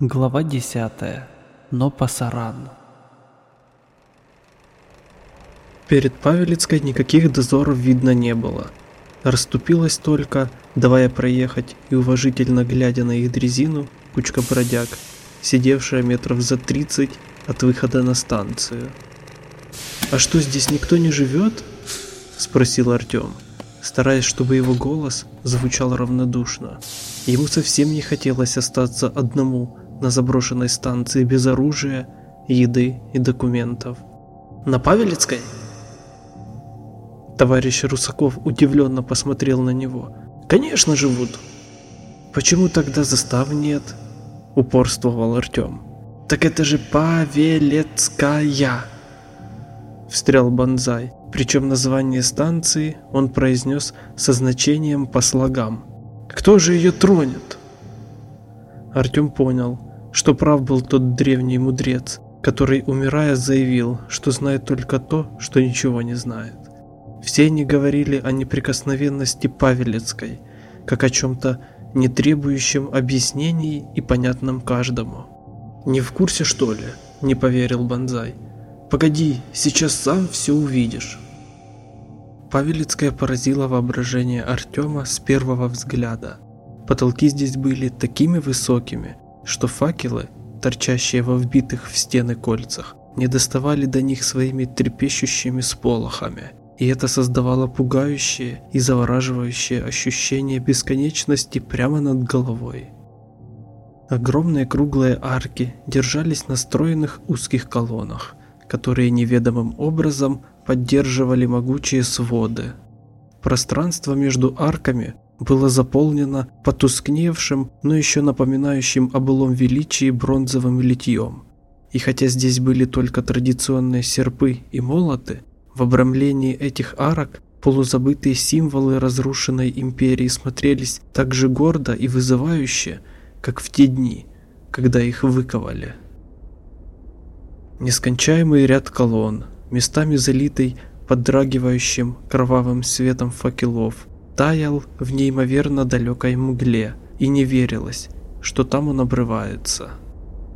Глава 10. Но пасаран. Перед Павелецкой никаких дозоров видно не было. Расступилась только, давая проехать и уважительно глядя на их дрезину, кучка бродяг, сидевшая метров за 30 от выхода на станцию. «А что, здесь никто не живет?» – спросил Артем, стараясь, чтобы его голос звучал равнодушно. Ему совсем не хотелось остаться одному – на заброшенной станции без оружия, еды и документов. «На Павелецкой?» Товарищ Русаков удивленно посмотрел на него. «Конечно живут!» «Почему тогда застав нет?» – упорствовал Артем. «Так это же Павелецкая!» Встрял Бонзай, причем название станции он произнес со значением по слогам. «Кто же ее тронет?» Артем понял, что прав был тот древний мудрец, который, умирая, заявил, что знает только то, что ничего не знает. Все они говорили о неприкосновенности Павелецкой, как о чем-то не требующем объяснений и понятном каждому. «Не в курсе, что ли?» – не поверил Бонзай. «Погоди, сейчас сам все увидишь». Павелецкая поразила воображение Артема с первого взгляда. Потолки здесь были такими высокими, что факелы, торчащие во вбитых в стены кольцах, не доставали до них своими трепещущими сполохами, и это создавало пугающее и завораживающее ощущение бесконечности прямо над головой. Огромные круглые арки держались на стройных узких колоннах, которые неведомым образом поддерживали могучие своды. Пространство между арками было заполнено потускневшим, но еще напоминающим о былом величии бронзовым литьем. И хотя здесь были только традиционные серпы и молоты, в обрамлении этих арок полузабытые символы разрушенной империи смотрелись так же гордо и вызывающе, как в те дни, когда их выковали. Нескончаемый ряд колонн, местами залитый подрагивающим кровавым светом факелов, таял в неимоверно далекой мгле, и не верилось, что там он обрывается.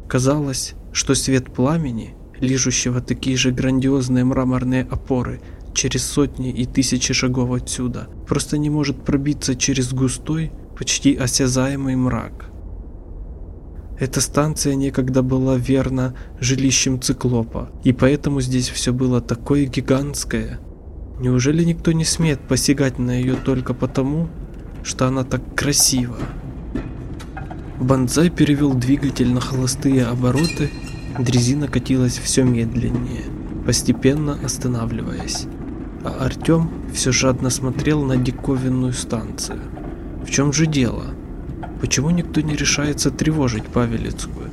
Казалось, что свет пламени, лижущего такие же грандиозные мраморные опоры через сотни и тысячи шагов отсюда, просто не может пробиться через густой, почти осязаемый мрак. Эта станция некогда была верно жилищем циклопа, и поэтому здесь все было такое гигантское, Неужели никто не смеет посягать на ее только потому, что она так красива? Бонзай перевел двигатель на холостые обороты, дрезина катилась все медленнее, постепенно останавливаясь. А Артем все жадно смотрел на диковинную станцию. В чем же дело? Почему никто не решается тревожить Павелецкую?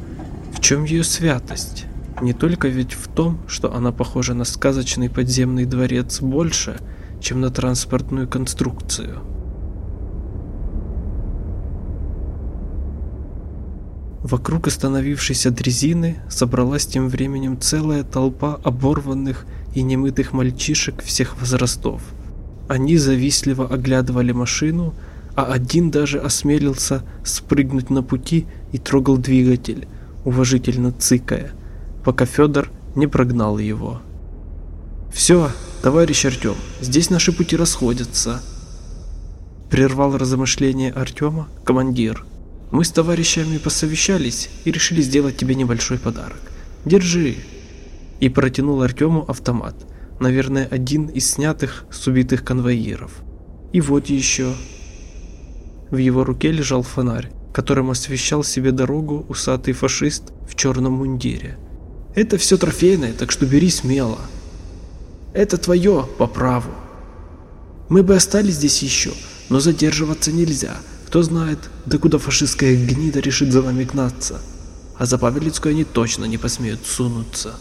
В чем ее святость? Не только ведь в том, что она похожа на сказочный подземный дворец больше, чем на транспортную конструкцию. Вокруг остановившейся дрезины собралась тем временем целая толпа оборванных и немытых мальчишек всех возрастов. Они завистливо оглядывали машину, а один даже осмелился спрыгнуть на пути и трогал двигатель, уважительно цыкая пока Федор не прогнал его. «Все, товарищ Артем, здесь наши пути расходятся», – прервал размышления Артема командир. «Мы с товарищами посовещались и решили сделать тебе небольшой подарок. Держи!» И протянул Артему автомат, наверное, один из снятых с убитых конвоиров. И вот еще. В его руке лежал фонарь, которым освещал себе дорогу усатый фашист в черном мундире. Это все трофейное, так что бери смело. Это твое по праву. Мы бы остались здесь еще, но задерживаться нельзя. Кто знает, да куда фашистская гнида решит за нами гнаться. А за Павелицкую они точно не посмеют сунуться.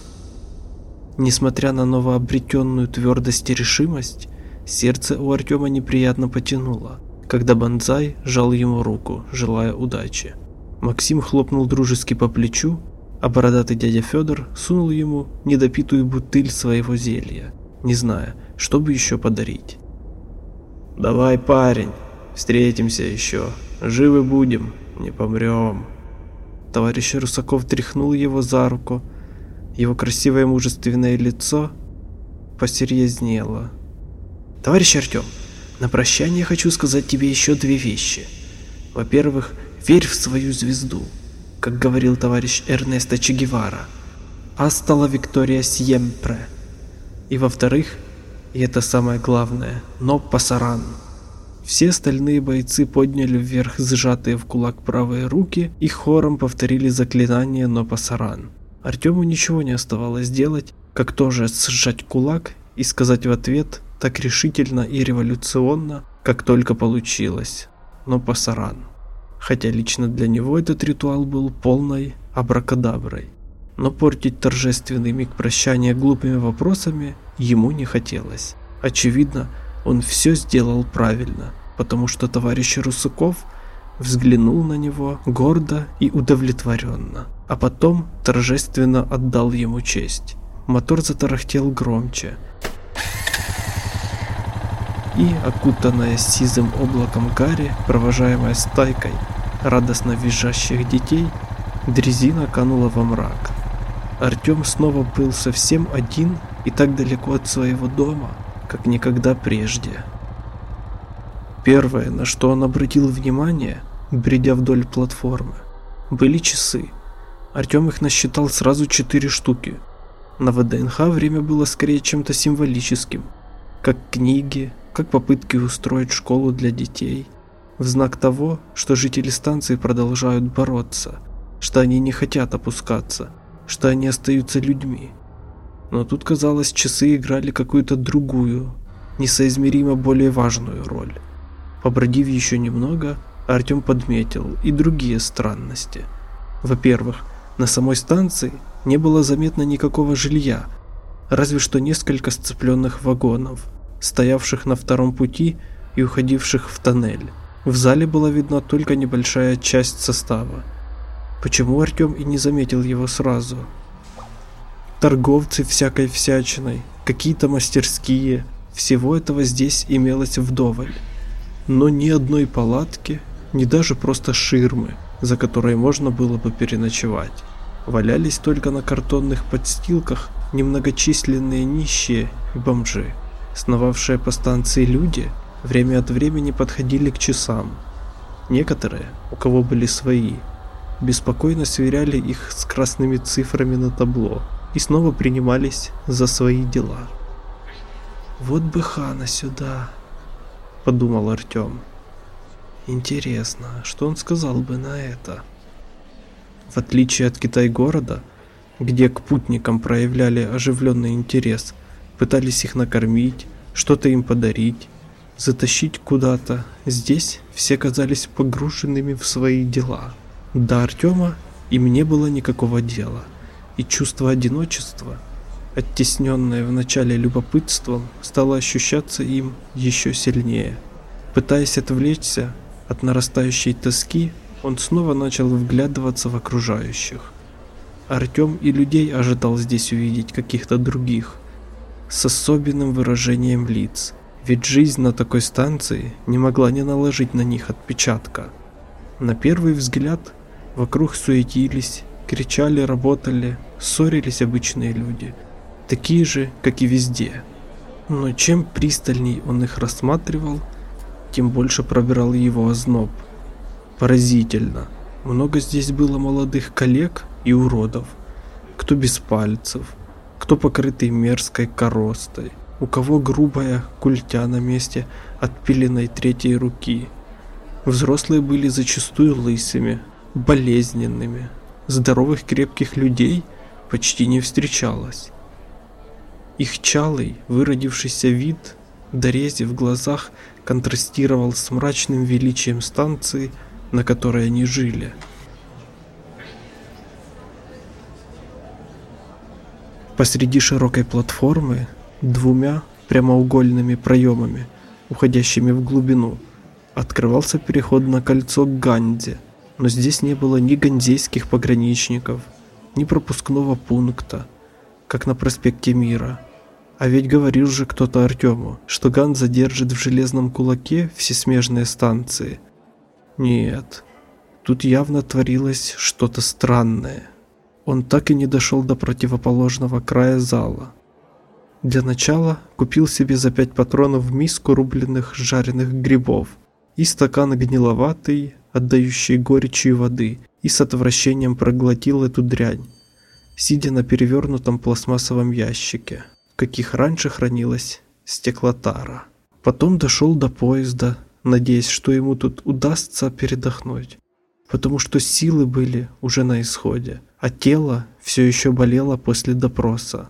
Несмотря на новообретенную твердость и решимость, сердце у Артема неприятно потянуло, когда Бонзай жал ему руку, желая удачи. Максим хлопнул дружески по плечу а бородатый дядя Федор сунул ему недопитую бутыль своего зелья, не зная, что бы еще подарить. «Давай, парень, встретимся еще, живы будем, не помрем», Товарищ Русаков тряхнул его за руку. Его красивое мужественное лицо посерьезнело. «Товарищ Артем, на прощание хочу сказать тебе еще две вещи. Во-первых, верь в свою звезду, как говорил товарищ Эрнесто Че Гевара. Астала Виктория Сьемпре. И во-вторых, и это самое главное, но пасаран. Все остальные бойцы подняли вверх сжатые в кулак правые руки и хором повторили заклинание «Но пасаран». Артему ничего не оставалось делать, как тоже сжать кулак и сказать в ответ так решительно и революционно, как только получилось. Но пасаран. Хотя лично для него этот ритуал был полной абракадаброй. Но портить торжественный миг прощания глупыми вопросами ему не хотелось. Очевидно, он все сделал правильно, потому что товарищ Русаков взглянул на него гордо и удовлетворенно, а потом торжественно отдал ему честь. Мотор затарахтел громче, и, окутанная сизым облаком гари, провожаемая стайкой радостно визжащих детей, дрезина канула во мрак. Артем снова был совсем один и так далеко от своего дома, как никогда прежде. Первое, на что он обратил внимание, бредя вдоль платформы, были часы. Артем их насчитал сразу четыре штуки. На ВДНХ время было скорее чем-то символическим, как книги, как попытки устроить школу для детей, в знак того, что жители станции продолжают бороться, что они не хотят опускаться, что они остаются людьми. Но тут, казалось, часы играли какую-то другую, несоизмеримо более важную роль. Побродив еще немного, Артем подметил и другие странности. Во-первых, на самой станции не было заметно никакого жилья, разве что несколько сцепленных вагонов – стоявших на втором пути и уходивших в тоннель. В зале была видна только небольшая часть состава. Почему Артем и не заметил его сразу? Торговцы всякой всячиной, какие-то мастерские, всего этого здесь имелось вдоволь. Но ни одной палатки, ни даже просто ширмы, за которой можно было бы переночевать. Валялись только на картонных подстилках немногочисленные нищие и бомжи. Сновавшие по станции люди время от времени подходили к часам. Некоторые, у кого были свои, беспокойно сверяли их с красными цифрами на табло и снова принимались за свои дела. «Вот бы Хана сюда», — подумал Артем. «Интересно, что он сказал бы на это?» В отличие от Китай-города, где к путникам проявляли оживленный интерес – пытались их накормить, что-то им подарить, затащить куда-то. Здесь все казались погруженными в свои дела. До Артема им не было никакого дела, и чувство одиночества, оттесненное вначале любопытством, стало ощущаться им еще сильнее. Пытаясь отвлечься от нарастающей тоски, он снова начал вглядываться в окружающих. Артем и людей ожидал здесь увидеть каких-то других – с особенным выражением лиц, ведь жизнь на такой станции не могла не наложить на них отпечатка. На первый взгляд вокруг суетились, кричали, работали, ссорились обычные люди, такие же, как и везде. Но чем пристальней он их рассматривал, тем больше пробирал его озноб. Поразительно, много здесь было молодых коллег и уродов, кто без пальцев, кто покрытый мерзкой коростой, у кого грубая культя на месте отпиленной третьей руки. Взрослые были зачастую лысыми, болезненными. Здоровых крепких людей почти не встречалось. Их чалый, выродившийся вид, дорези в глазах контрастировал с мрачным величием станции, на которой они жили. Посреди широкой платформы, двумя прямоугольными проемами, уходящими в глубину, открывался переход на кольцо к Ганде, но здесь не было ни гандейских пограничников, ни пропускного пункта, как на проспекте Мира. А ведь говорил же кто-то Артему, что Ган задержит в железном кулаке все смежные станции. Нет, Тут явно творилось что-то странное. Он так и не дошел до противоположного края зала. Для начала купил себе за пять патронов миску рубленых жареных грибов и стакан гниловатый, отдающий горечью воды, и с отвращением проглотил эту дрянь, сидя на перевернутом пластмассовом ящике, в каких раньше хранилась стеклотара. Потом дошел до поезда, надеясь, что ему тут удастся передохнуть, потому что силы были уже на исходе, а тело все еще болело после допроса.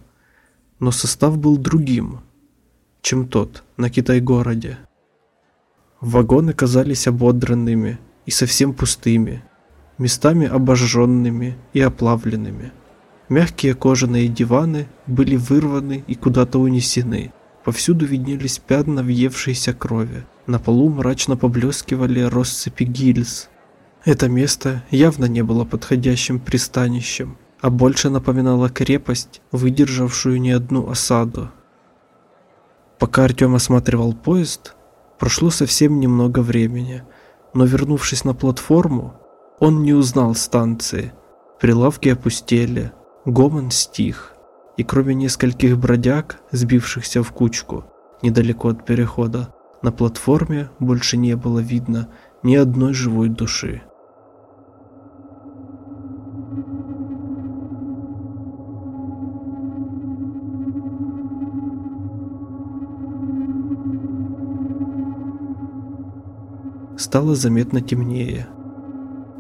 Но состав был другим, чем тот на Китай-городе. Вагоны казались ободранными и совсем пустыми, местами обожженными и оплавленными. Мягкие кожаные диваны были вырваны и куда-то унесены. Повсюду виднелись пятна въевшейся крови. На полу мрачно поблескивали россыпи гильз. Это место явно не было подходящим пристанищем, а больше напоминало крепость, выдержавшую не одну осаду. Пока Артем осматривал поезд, прошло совсем немного времени, но вернувшись на платформу, он не узнал станции. Прилавки опустели, гомон стих, и кроме нескольких бродяг, сбившихся в кучку, недалеко от перехода, на платформе больше не было видно ни одной живой души. Стало заметно темнее.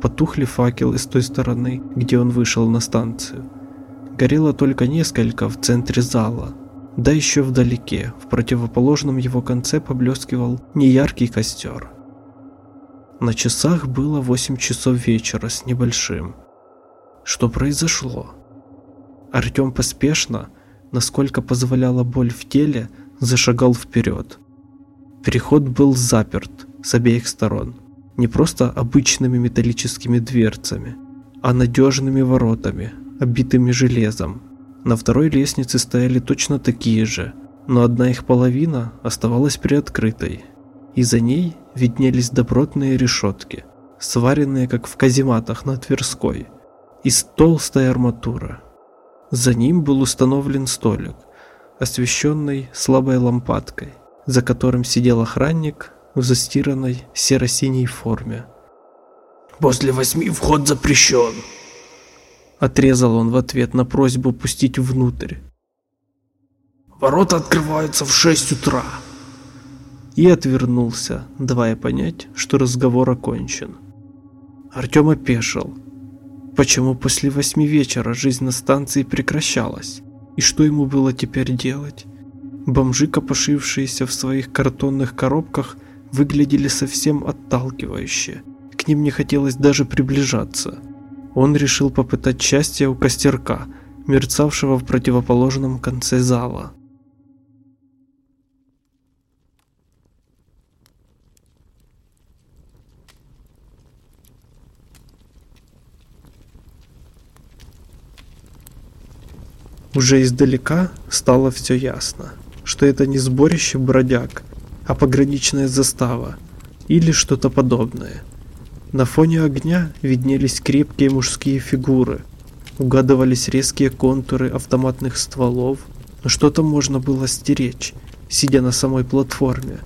Потухли факелы с той стороны, где он вышел на станцию. Горело только несколько в центре зала. Да еще вдалеке, в противоположном его конце поблескивал неяркий костер. На часах было 8 часов вечера с небольшим. Что произошло? Артем поспешно, насколько позволяла боль в теле, зашагал вперед. Переход был заперт с обеих сторон не просто обычными металлическими дверцами, а надежными воротами, обитыми железом. На второй лестнице стояли точно такие же, но одна их половина оставалась приоткрытой, и за ней виднелись добротные решетки, сваренные как в казематах на Тверской, из толстой арматуры. За ним был установлен столик, освещенный слабой лампадкой, за которым сидел охранник в застиранной серо-синей форме. «После восьми вход запрещен», — отрезал он в ответ на просьбу пустить внутрь. «Ворота открываются в шесть утра». И отвернулся, давая понять, что разговор окончен. Артем опешил. Почему после восьми вечера жизнь на станции прекращалась? И что ему было теперь делать? Бомжи, копошившиеся в своих картонных коробках, выглядели совсем отталкивающе. К ним не хотелось даже приближаться. Он решил попытать счастье у костерка, мерцавшего в противоположном конце зала. Уже издалека стало все ясно, что это не сборище бродяг, а пограничная застава или что-то подобное. На фоне огня виднелись крепкие мужские фигуры, угадывались резкие контуры автоматных стволов, но что-то можно было стеречь, сидя на самой платформе.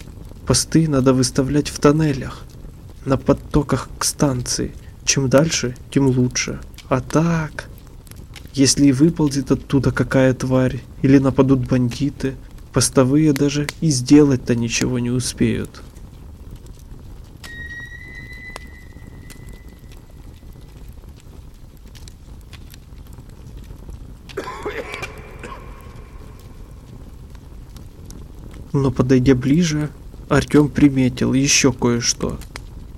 Посты надо выставлять в тоннелях, на подтоках к станции. Чем дальше, тем лучше. А так... Если и выползет оттуда какая тварь, или нападут бандиты, Постовые даже и сделать-то ничего не успеют. Но подойдя ближе, Артем приметил еще кое-что.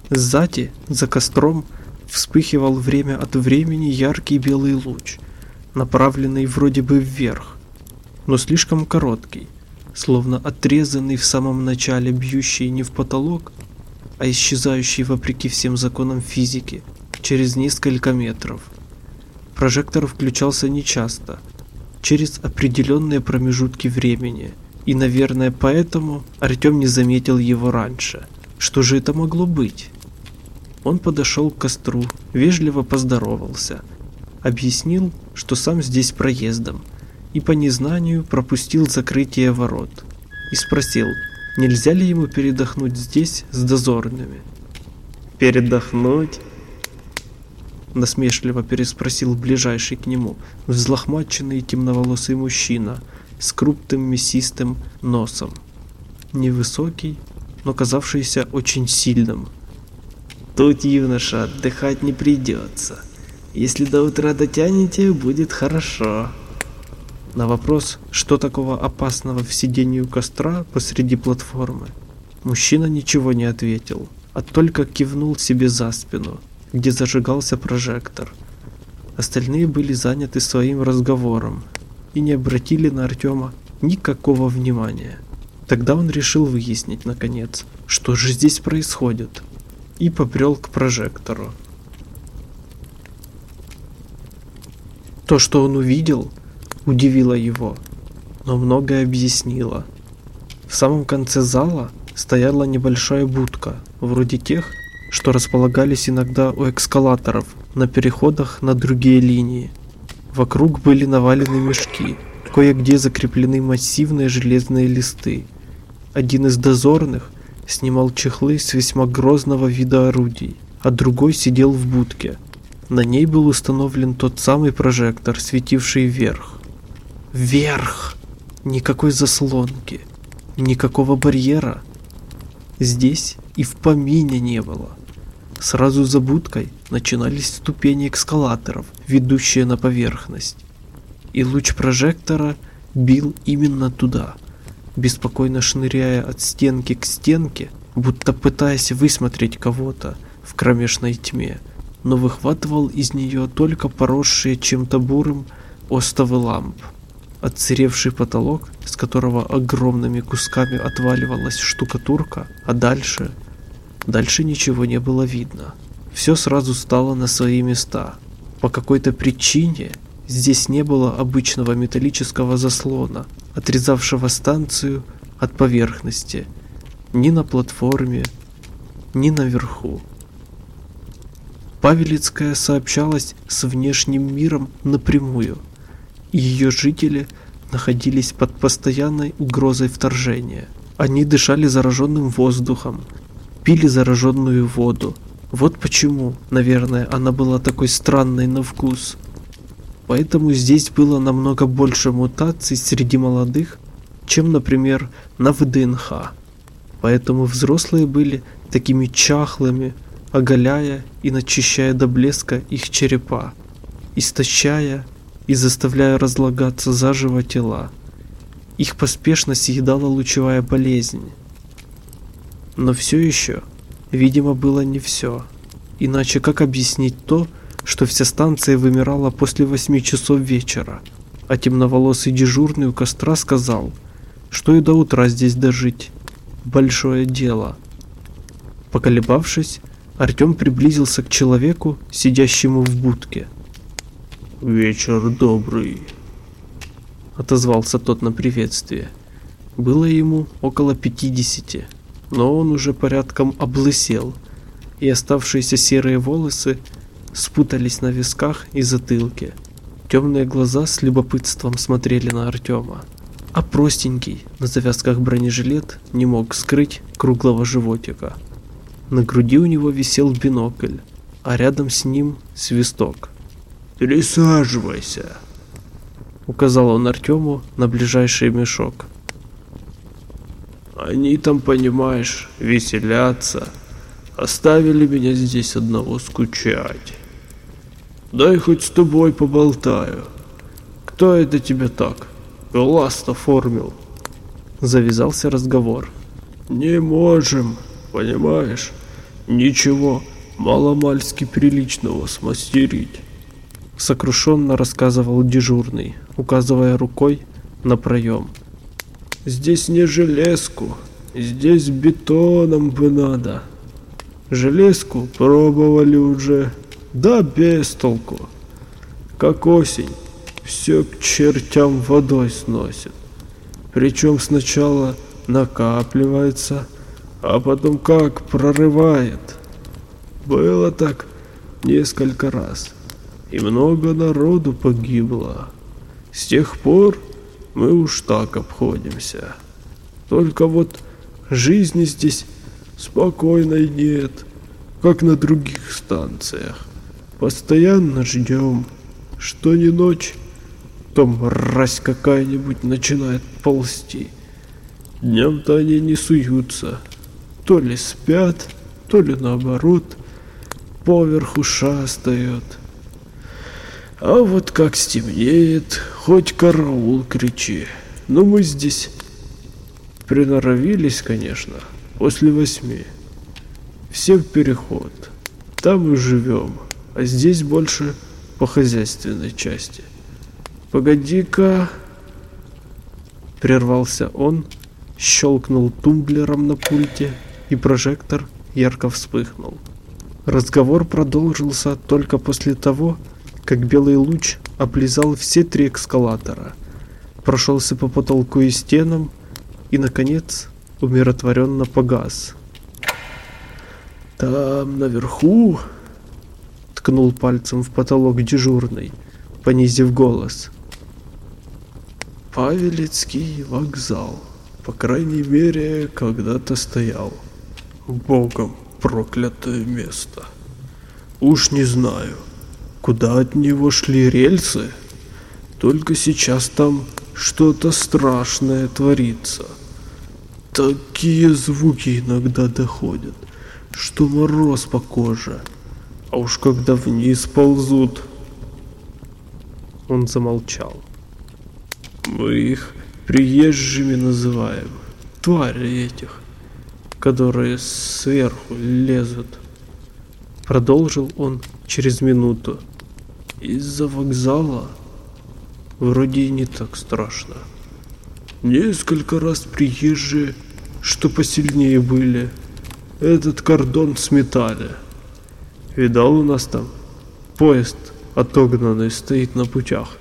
Сзади, за костром, вспыхивал время от времени яркий белый луч, направленный вроде бы вверх, но слишком короткий, словно отрезанный в самом начале, бьющий не в потолок, а исчезающий вопреки всем законам физики через несколько метров. Прожектор включался нечасто, через определенные промежутки времени, и, наверное, поэтому Артем не заметил его раньше. Что же это могло быть? Он подошел к костру, вежливо поздоровался, объяснил, что сам здесь проездом, и по незнанию пропустил закрытие ворот, и спросил, нельзя ли ему передохнуть здесь с дозорными. «Передохнуть?» Насмешливо переспросил ближайший к нему взлохмаченный темноволосый мужчина с крупным мясистым носом. Невысокий, но казавшийся очень сильным. «Тут, юноша, отдыхать не придется. Если до утра дотянете, будет хорошо». На вопрос, что такого опасного в сидении у костра посреди платформы, мужчина ничего не ответил, а только кивнул себе за спину, где зажигался прожектор. Остальные были заняты своим разговором и не обратили на Артема никакого внимания. Тогда он решил выяснить, наконец, что же здесь происходит, и побрел к прожектору. То, что он увидел, удивило его, но многое объяснило. В самом конце зала стояла небольшая будка, вроде тех, что располагались иногда у эскалаторов на переходах на другие линии. Вокруг были навалены мешки, кое-где закреплены массивные железные листы. Один из дозорных снимал чехлы с весьма грозного вида орудий, а другой сидел в будке. На ней был установлен тот самый прожектор, светивший вверх. Вверх! Никакой заслонки, никакого барьера. Здесь и в помине не было. Сразу за будкой начинались ступени эскалаторов, ведущие на поверхность. И луч прожектора бил именно туда, беспокойно шныряя от стенки к стенке, будто пытаясь высмотреть кого-то в кромешной тьме, но выхватывал из нее только поросшие чем-то бурым остовы ламп. Отсыревший потолок, с которого огромными кусками отваливалась штукатурка, а дальше... Дальше ничего не было видно. Все сразу стало на свои места. По какой-то причине здесь не было обычного металлического заслона, отрезавшего станцию от поверхности, ни на платформе, ни наверху. Павелецкая сообщалась с внешним миром напрямую – ее жители находились под постоянной угрозой вторжения. Они дышали зараженным воздухом, пили зараженную воду. Вот почему, наверное, она была такой странной на вкус. Поэтому здесь было намного больше мутаций среди молодых, чем, например, на ВДНХ. Поэтому взрослые были такими чахлыми, оголяя и начищая до блеска их черепа, истощая и заставляя разлагаться заживо тела. Их поспешно съедала лучевая болезнь. Но все еще, видимо, было не все. Иначе как объяснить то, что вся станция вымирала после восьми часов вечера, а темноволосый дежурный у костра сказал, что и до утра здесь дожить. Большое дело. Поколебавшись, Артем приблизился к человеку, сидящему в будке. «Вечер добрый», — отозвался тот на приветствие. Было ему около пятидесяти, но он уже порядком облысел, и оставшиеся серые волосы спутались на висках и затылке. Темные глаза с любопытством смотрели на Артема, а простенький на завязках бронежилет не мог скрыть круглого животика. На груди у него висел бинокль, а рядом с ним свисток. «Присаживайся», — указал он Артему на ближайший мешок. «Они там, понимаешь, веселятся. Оставили меня здесь одного скучать. Дай хоть с тобой поболтаю. Кто это тебя так? Глаз оформил?» Завязался разговор. «Не можем, понимаешь, ничего маломальски приличного смастерить сокрушенно рассказывал дежурный, указывая рукой на проем. Здесь не железку, здесь бетоном бы надо. Железку пробовали уже, да без толку. Как осень, все к чертям водой сносит. Причем сначала накапливается, а потом как прорывает. Было так несколько раз, и много народу погибло. С тех пор мы уж так обходимся. Только вот жизни здесь спокойной нет, как на других станциях. Постоянно ждем, что не ночь, то мразь какая-нибудь начинает ползти. Днем-то они не суются, то ли спят, то ли наоборот, поверху шастают. А вот как стемнеет, хоть караул кричи. Но мы здесь приноровились, конечно, после восьми. Все в переход. Там и живем, а здесь больше по хозяйственной части. Погоди-ка, прервался он, щелкнул тумблером на пульте, и прожектор ярко вспыхнул. Разговор продолжился только после того, как белый луч облизал все три эскалатора, прошелся по потолку и стенам и, наконец, умиротворенно погас. «Там наверху...» — ткнул пальцем в потолок дежурный, понизив голос. «Павелецкий вокзал, по крайней мере, когда-то стоял. Богом проклятое место. Уж не знаю, куда от него шли рельсы, только сейчас там что-то страшное творится. Такие звуки иногда доходят, что мороз по коже. А уж когда вниз ползут... Он замолчал. Мы их приезжими называем. Твари этих, которые сверху лезут. Продолжил он через минуту. Из-за вокзала вроде не так страшно. Несколько раз приезжие, что посильнее были, этот кордон сметали. Видал у нас там? Поезд отогнанный стоит на путях.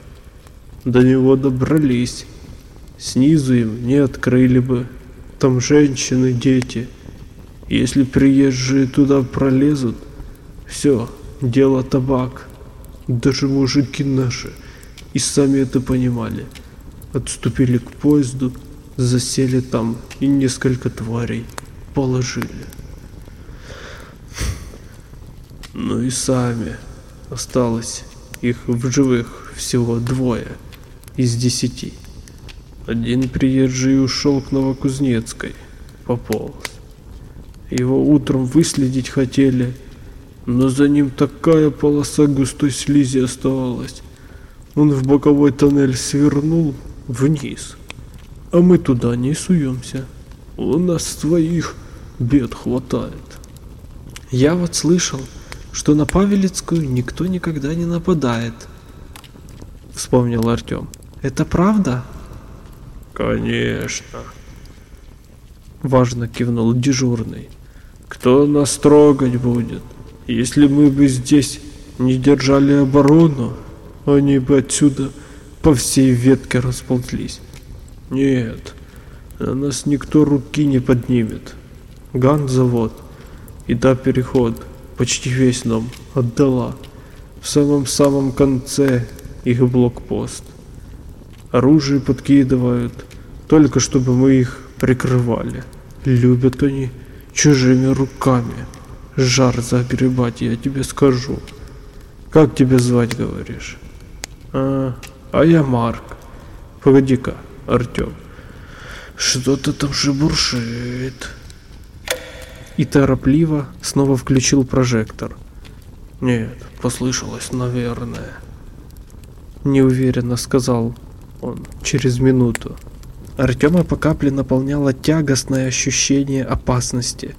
До него добрались. Снизу им не открыли бы. Там женщины, дети. Если приезжие туда пролезут, все, дело табак. Даже мужики наши и сами это понимали. Отступили к поезду, засели там и несколько тварей положили. Ну и сами. Осталось их в живых всего двое из десяти. Один приезжий ушел к Новокузнецкой, пополз. Его утром выследить хотели, но за ним такая полоса густой слизи оставалась. Он в боковой тоннель свернул вниз, а мы туда не суемся. У нас своих бед хватает. Я вот слышал, что на Павелецкую никто никогда не нападает. Вспомнил Артем. Это правда? Конечно. Важно кивнул дежурный. Кто нас трогать будет? Если мы бы здесь не держали оборону, они бы отсюда по всей ветке расползлись. Нет, на нас никто руки не поднимет. Ган завод и да переход почти весь нам отдала. В самом-самом конце их блокпост. Оружие подкидывают, только чтобы мы их прикрывали. Любят они чужими руками жар загребать, я тебе скажу. Как тебя звать, говоришь? А, а я Марк. Погоди-ка, Артем. Что-то там шебуршит. И торопливо снова включил прожектор. Нет, послышалось, наверное. Неуверенно сказал он через минуту. Артема по капле наполняло тягостное ощущение опасности.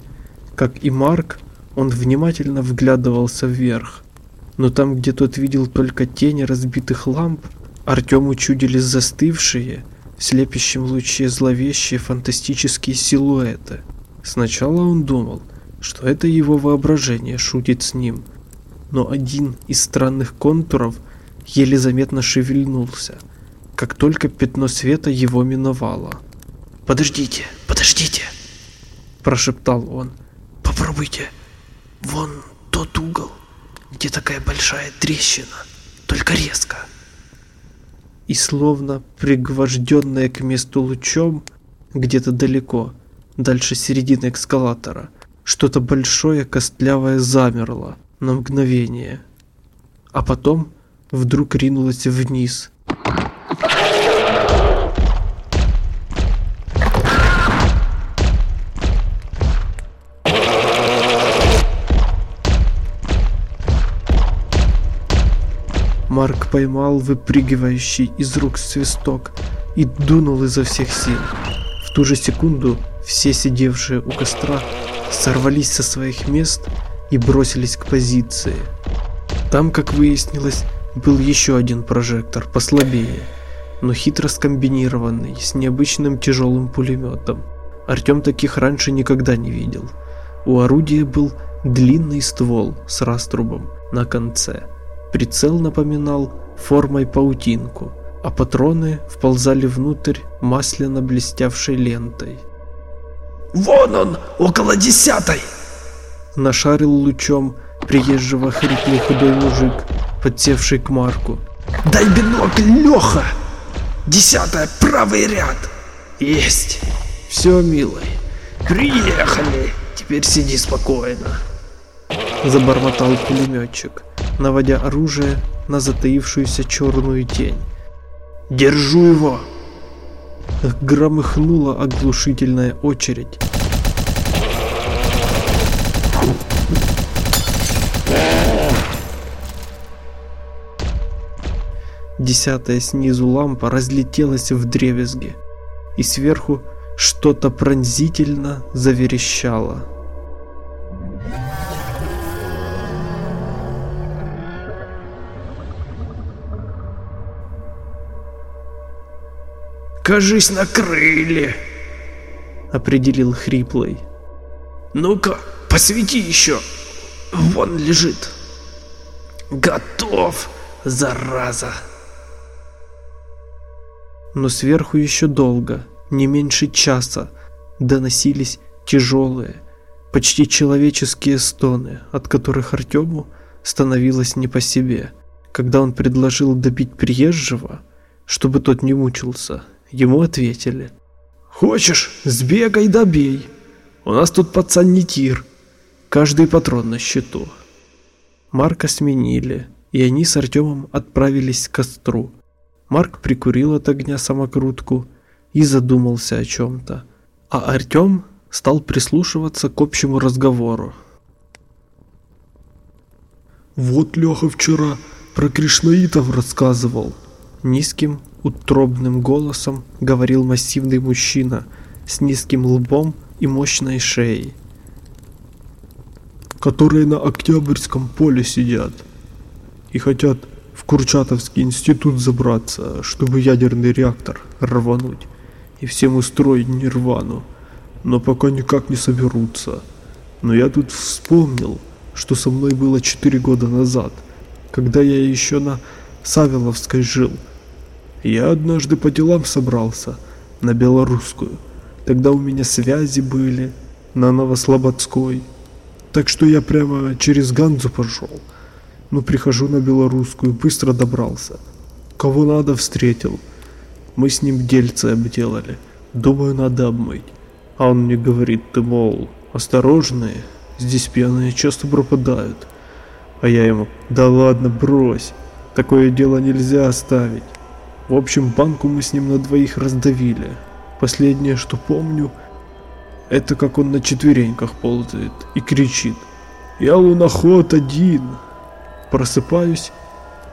Как и Марк, он внимательно вглядывался вверх, но там, где тот видел только тени разбитых ламп, Артему чудились застывшие, в слепящем луче зловещие фантастические силуэты. Сначала он думал, что это его воображение шутит с ним, но один из странных контуров еле заметно шевельнулся, как только пятно света его миновало. «Подождите, подождите!» – прошептал он. «Попробуйте Вон тот угол, где такая большая трещина, только резко. И словно пригвожденная к месту лучом, где-то далеко, дальше середины эскалатора, что-то большое костлявое замерло на мгновение, а потом вдруг ринулось вниз. Марк поймал выпрыгивающий из рук свисток и дунул изо всех сил. В ту же секунду все сидевшие у костра сорвались со своих мест и бросились к позиции. Там, как выяснилось, был еще один прожектор, послабее, но хитро скомбинированный, с необычным тяжелым пулеметом. Артем таких раньше никогда не видел. У орудия был длинный ствол с раструбом на конце – Прицел напоминал формой паутинку, а патроны вползали внутрь масляно блестявшей лентой. «Вон он, около десятой!» Нашарил лучом приезжего хриплый худой мужик, подсевший к Марку. «Дай бинокль, Леха! Десятая, правый ряд!» «Есть! Все, милый, приехали! Теперь сиди спокойно!» Забормотал пулеметчик наводя оружие на затаившуюся черную тень. «Держу его!» Громыхнула оглушительная очередь. Десятая снизу лампа разлетелась в древесге, и сверху что-то пронзительно заверещало. «Кажись, накрыли!» — определил хриплый. «Ну-ка, посвети еще! Вон лежит!» «Готов, зараза!» Но сверху еще долго, не меньше часа, доносились тяжелые, почти человеческие стоны, от которых Артему становилось не по себе. Когда он предложил добить приезжего, чтобы тот не мучился, Ему ответили. «Хочешь, сбегай добей. У нас тут пацан не тир. Каждый патрон на счету». Марка сменили, и они с Артемом отправились к костру. Марк прикурил от огня самокрутку и задумался о чем-то. А Артем стал прислушиваться к общему разговору. «Вот Леха вчера про кришнаитов рассказывал». Низким, утробным голосом говорил массивный мужчина с низким лбом и мощной шеей. Которые на Октябрьском поле сидят и хотят в Курчатовский институт забраться, чтобы ядерный реактор рвануть и всем устроить нирвану, но пока никак не соберутся. Но я тут вспомнил, что со мной было 4 года назад, когда я еще на Савеловской жил – я однажды по делам собрался на белорусскую. Тогда у меня связи были на Новослободской. Так что я прямо через Ганзу пошел. Ну, прихожу на белорусскую, быстро добрался. Кого надо встретил. Мы с ним дельцы обделали. Думаю, надо обмыть. А он мне говорит, ты, мол, осторожные, здесь пьяные часто пропадают. А я ему, да ладно, брось, такое дело нельзя оставить. В общем, банку мы с ним на двоих раздавили. Последнее, что помню, это как он на четвереньках ползает и кричит. «Я луноход один!» Просыпаюсь,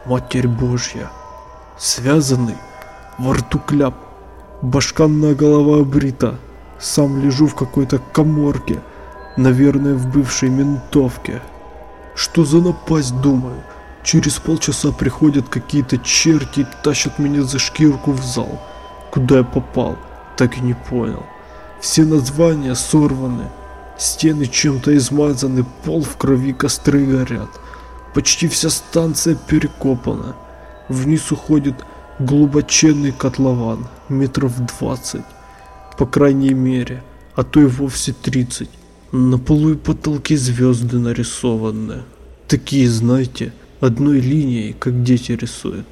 Матерь Божья, связанный, во рту кляп, башканная голова обрита, сам лежу в какой-то коморке, наверное, в бывшей ментовке. Что за напасть, думаю? Через полчаса приходят какие-то черти и тащат меня за шкирку в зал. Куда я попал, так и не понял. Все названия сорваны, стены чем-то измазаны, пол в крови, костры горят. Почти вся станция перекопана. Вниз уходит глубоченный котлован, метров двадцать, по крайней мере, а то и вовсе тридцать. На полу и потолке звезды нарисованы. Такие, знаете, одной линией, как дети рисуют.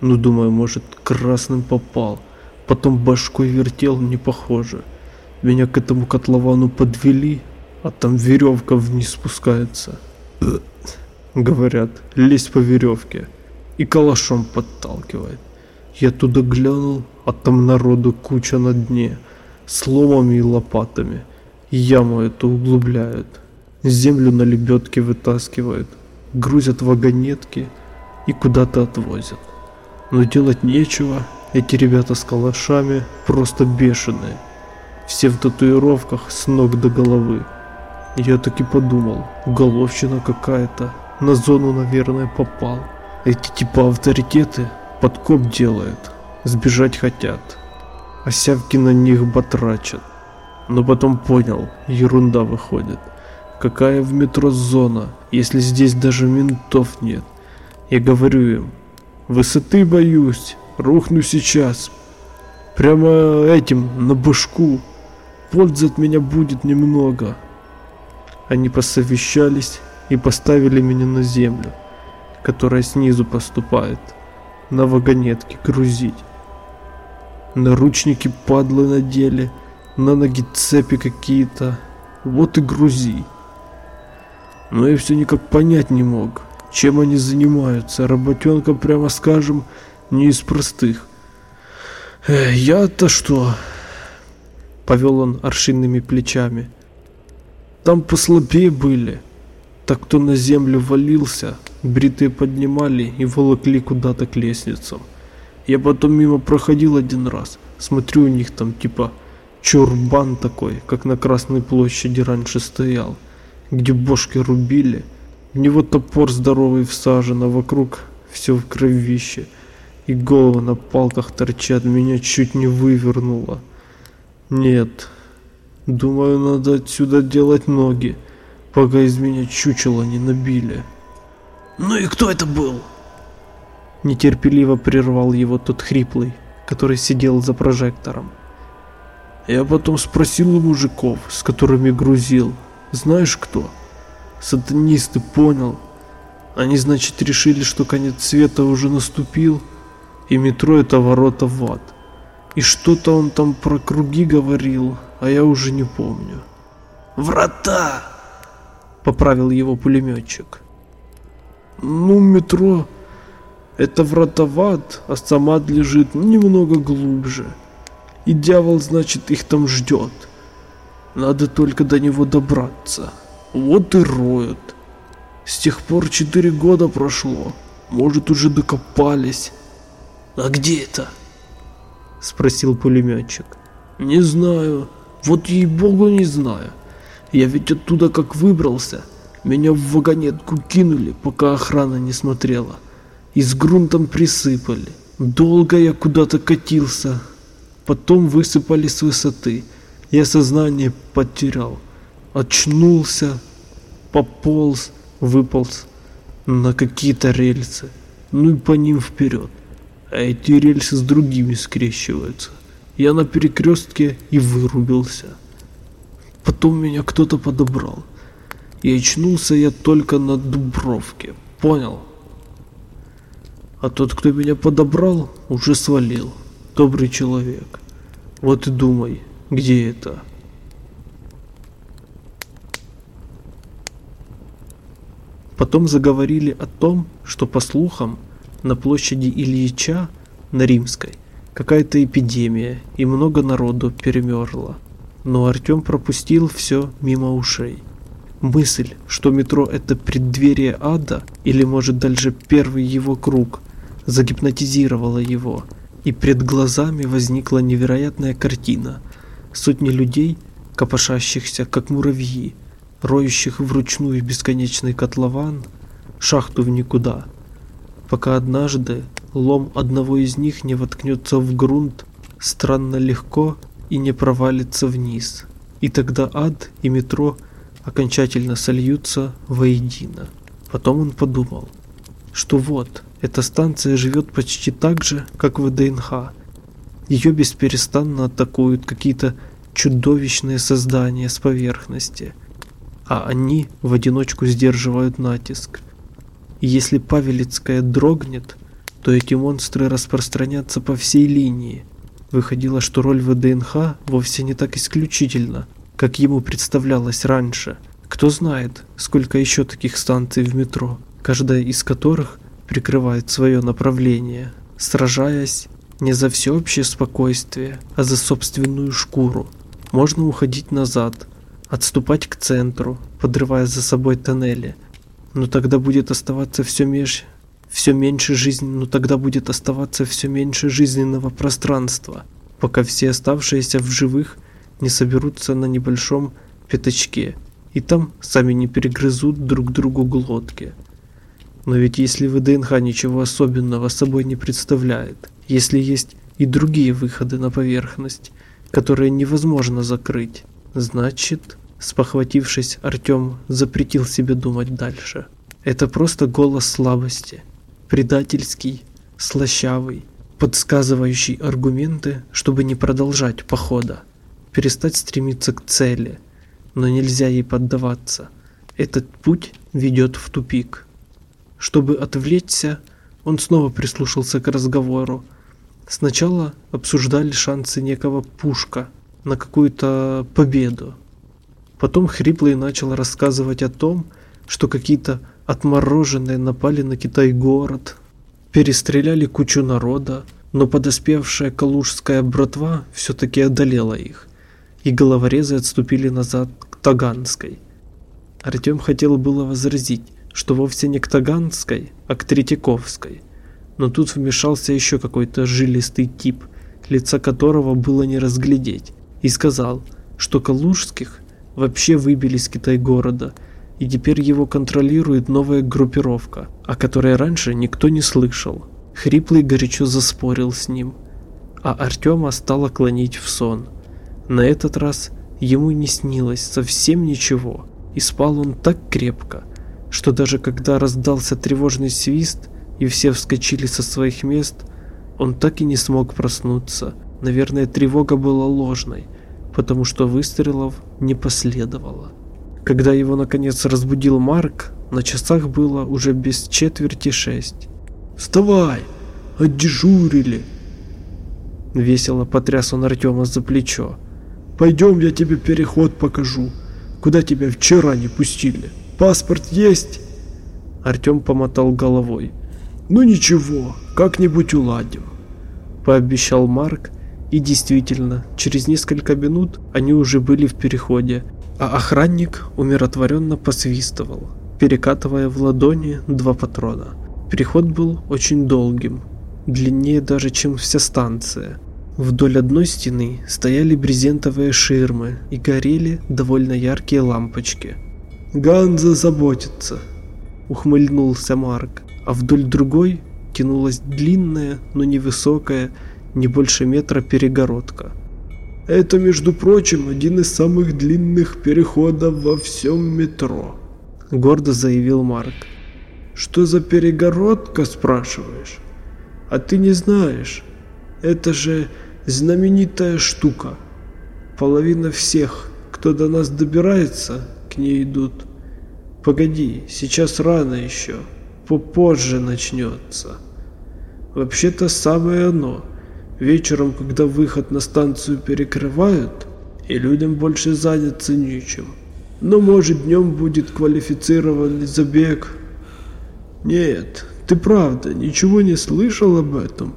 Ну, думаю, может, красным попал. Потом башкой вертел, не похоже. Меня к этому котловану подвели, а там веревка вниз спускается. Говорят, лезь по веревке. И калашом подталкивает. Я туда глянул, а там народу куча на дне. С ломами и лопатами. Яму эту углубляют. Землю на лебедке вытаскивают. Грузят вагонетки и куда-то отвозят. Но делать нечего. Эти ребята с калашами просто бешеные. Все в татуировках с ног до головы. Я так и подумал, головщина какая-то. На зону, наверное, попал. Эти типа авторитеты подкоп делают. Сбежать хотят. А сявки на них батрачат. Но потом понял, ерунда выходит. Какая в метро зона, если здесь даже ментов нет? Я говорю им, высоты боюсь, рухну сейчас. Прямо этим, на башку. Пользы от меня будет немного. Они посовещались и поставили меня на землю, которая снизу поступает, на вагонетке грузить. Наручники падлы надели, на ноги цепи какие-то, вот и грузи. Но я все никак понять не мог, чем они занимаются, работенка, прямо скажем, не из простых. Я-то что? Повел он аршинными плечами. Там послабее были. Так кто на землю валился, бритые поднимали и волокли куда-то к лестницам. Я потом мимо проходил один раз. Смотрю, у них там типа чурбан такой, как на Красной площади раньше стоял, где бошки рубили. В него топор здоровый всажен, а вокруг все в кровище. И головы на палках торчат, меня чуть не вывернуло. Нет, Думаю, надо отсюда делать ноги, пока из меня чучело не набили. Ну и кто это был? Нетерпеливо прервал его тот хриплый, который сидел за прожектором. Я потом спросил у мужиков, с которыми грузил, знаешь кто? Сатанисты, понял. Они, значит, решили, что конец света уже наступил, и метро это ворота в ад. И что-то он там про круги говорил, а я уже не помню. «Врата!» — поправил его пулеметчик. «Ну, метро — это врата в ад, а сам ад лежит немного глубже. И дьявол, значит, их там ждет. Надо только до него добраться. Вот и роют. С тех пор четыре года прошло. Может, уже докопались. А где это? Спросил пулеметчик. Не знаю. Вот ей-богу не знаю. Я ведь оттуда как выбрался. Меня в вагонетку кинули, пока охрана не смотрела. И с грунтом присыпали. Долго я куда-то катился. Потом высыпали с высоты. Я сознание потерял. Очнулся, пополз, выполз на какие-то рельсы. Ну и по ним вперед. А эти рельсы с другими скрещиваются я на перекрестке и вырубился. Потом меня кто-то подобрал. И очнулся я только на Дубровке. Понял? А тот, кто меня подобрал, уже свалил. Добрый человек. Вот и думай, где это? Потом заговорили о том, что по слухам на площади Ильича на Римской какая-то эпидемия, и много народу перемерло. Но Артем пропустил все мимо ушей. Мысль, что метро это преддверие ада, или может дальше первый его круг, загипнотизировала его, и пред глазами возникла невероятная картина. Сотни людей, копошащихся как муравьи, роющих вручную бесконечный котлован, шахту в никуда, пока однажды лом одного из них не воткнется в грунт странно легко и не провалится вниз. И тогда ад и метро окончательно сольются воедино. Потом он подумал, что вот, эта станция живет почти так же, как в ДНХ. Ее бесперестанно атакуют какие-то чудовищные создания с поверхности. а они в одиночку сдерживают натиск. И если Павелецкая дрогнет, то эти монстры распространятся по всей линии. Выходило, что роль ВДНХ вовсе не так исключительна, как ему представлялось раньше. Кто знает, сколько еще таких станций в метро, каждая из которых прикрывает свое направление, сражаясь не за всеобщее спокойствие, а за собственную шкуру. Можно уходить назад, отступать к центру, подрывая за собой тоннели. Но тогда будет оставаться все меж... все меньше жизни, но тогда будет оставаться все меньше жизненного пространства, пока все оставшиеся в живых не соберутся на небольшом пятачке и там сами не перегрызут друг другу глотки. Но ведь если ВДНХ ничего особенного собой не представляет, если есть и другие выходы на поверхность, которые невозможно закрыть, значит, спохватившись, Артем запретил себе думать дальше. Это просто голос слабости, предательский, слащавый, подсказывающий аргументы, чтобы не продолжать похода, перестать стремиться к цели, но нельзя ей поддаваться. Этот путь ведет в тупик. Чтобы отвлечься, он снова прислушался к разговору. Сначала обсуждали шансы некого Пушка на какую-то победу. Потом Хриплый начал рассказывать о том, что какие-то отмороженные напали на Китай-город, перестреляли кучу народа, но подоспевшая калужская братва все-таки одолела их, и головорезы отступили назад к Таганской. Артем хотел было возразить, что вовсе не к Таганской, а к Третьяковской. Но тут вмешался еще какой-то жилистый тип, лица которого было не разглядеть, и сказал, что Калужских вообще выбили с Китай-города, и теперь его контролирует новая группировка, о которой раньше никто не слышал. Хриплый горячо заспорил с ним, а Артема стало клонить в сон. На этот раз ему не снилось совсем ничего, и спал он так крепко, что даже когда раздался тревожный свист и все вскочили со своих мест, он так и не смог проснуться. Наверное, тревога была ложной, потому что выстрелов не последовало. Когда его наконец разбудил Марк, на часах было уже без четверти шесть. «Вставай! Отдежурили!» Весело потряс он Артема за плечо. «Пойдем, я тебе переход покажу, куда тебя вчера не пустили». Паспорт есть?» Артем помотал головой. «Ну ничего, как-нибудь уладим», — пообещал Марк, и действительно, через несколько минут они уже были в переходе, а охранник умиротворенно посвистывал, перекатывая в ладони два патрона. Переход был очень долгим, длиннее даже, чем вся станция. Вдоль одной стены стояли брезентовые ширмы и горели довольно яркие лампочки. Ганза заботится, ухмыльнулся Марк, а вдоль другой тянулась длинная, но невысокая, не больше метра перегородка. Это, между прочим, один из самых длинных переходов во всем метро, гордо заявил Марк. Что за перегородка, спрашиваешь? А ты не знаешь. Это же знаменитая штука. Половина всех, кто до нас добирается, к ней идут. Погоди, сейчас рано еще, попозже начнется. Вообще-то самое оно. Вечером, когда выход на станцию перекрывают, и людям больше заняться нечем. Но может днем будет квалифицированный забег. Нет, ты правда, ничего не слышал об этом?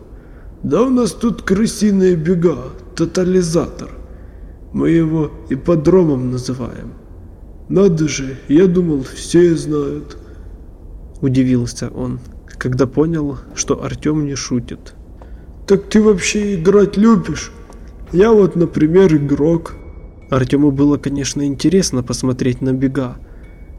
Да у нас тут крысиные бега, тотализатор. Мы его ипподромом называем. Надо же, я думал, все знают. Удивился он, когда понял, что Артем не шутит. Так ты вообще играть любишь? Я вот, например, игрок. Артему было, конечно, интересно посмотреть на бега,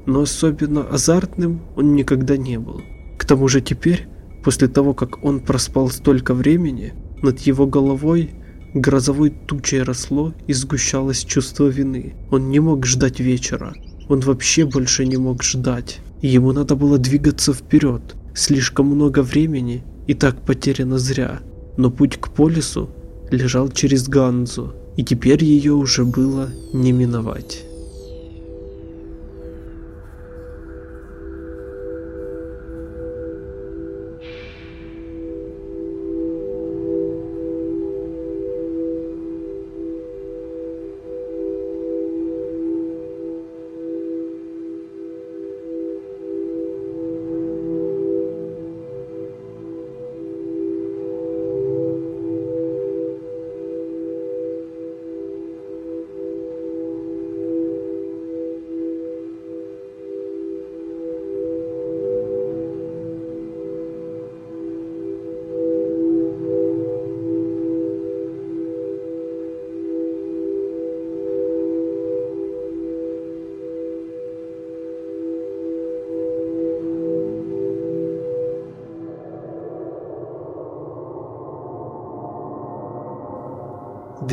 но особенно азартным он никогда не был. К тому же теперь, после того, как он проспал столько времени, над его головой Грозовой тучей росло и сгущалось чувство вины. Он не мог ждать вечера. Он вообще больше не мог ждать. Ему надо было двигаться вперед. Слишком много времени и так потеряно зря. Но путь к полюсу лежал через Ганзу, и теперь ее уже было не миновать.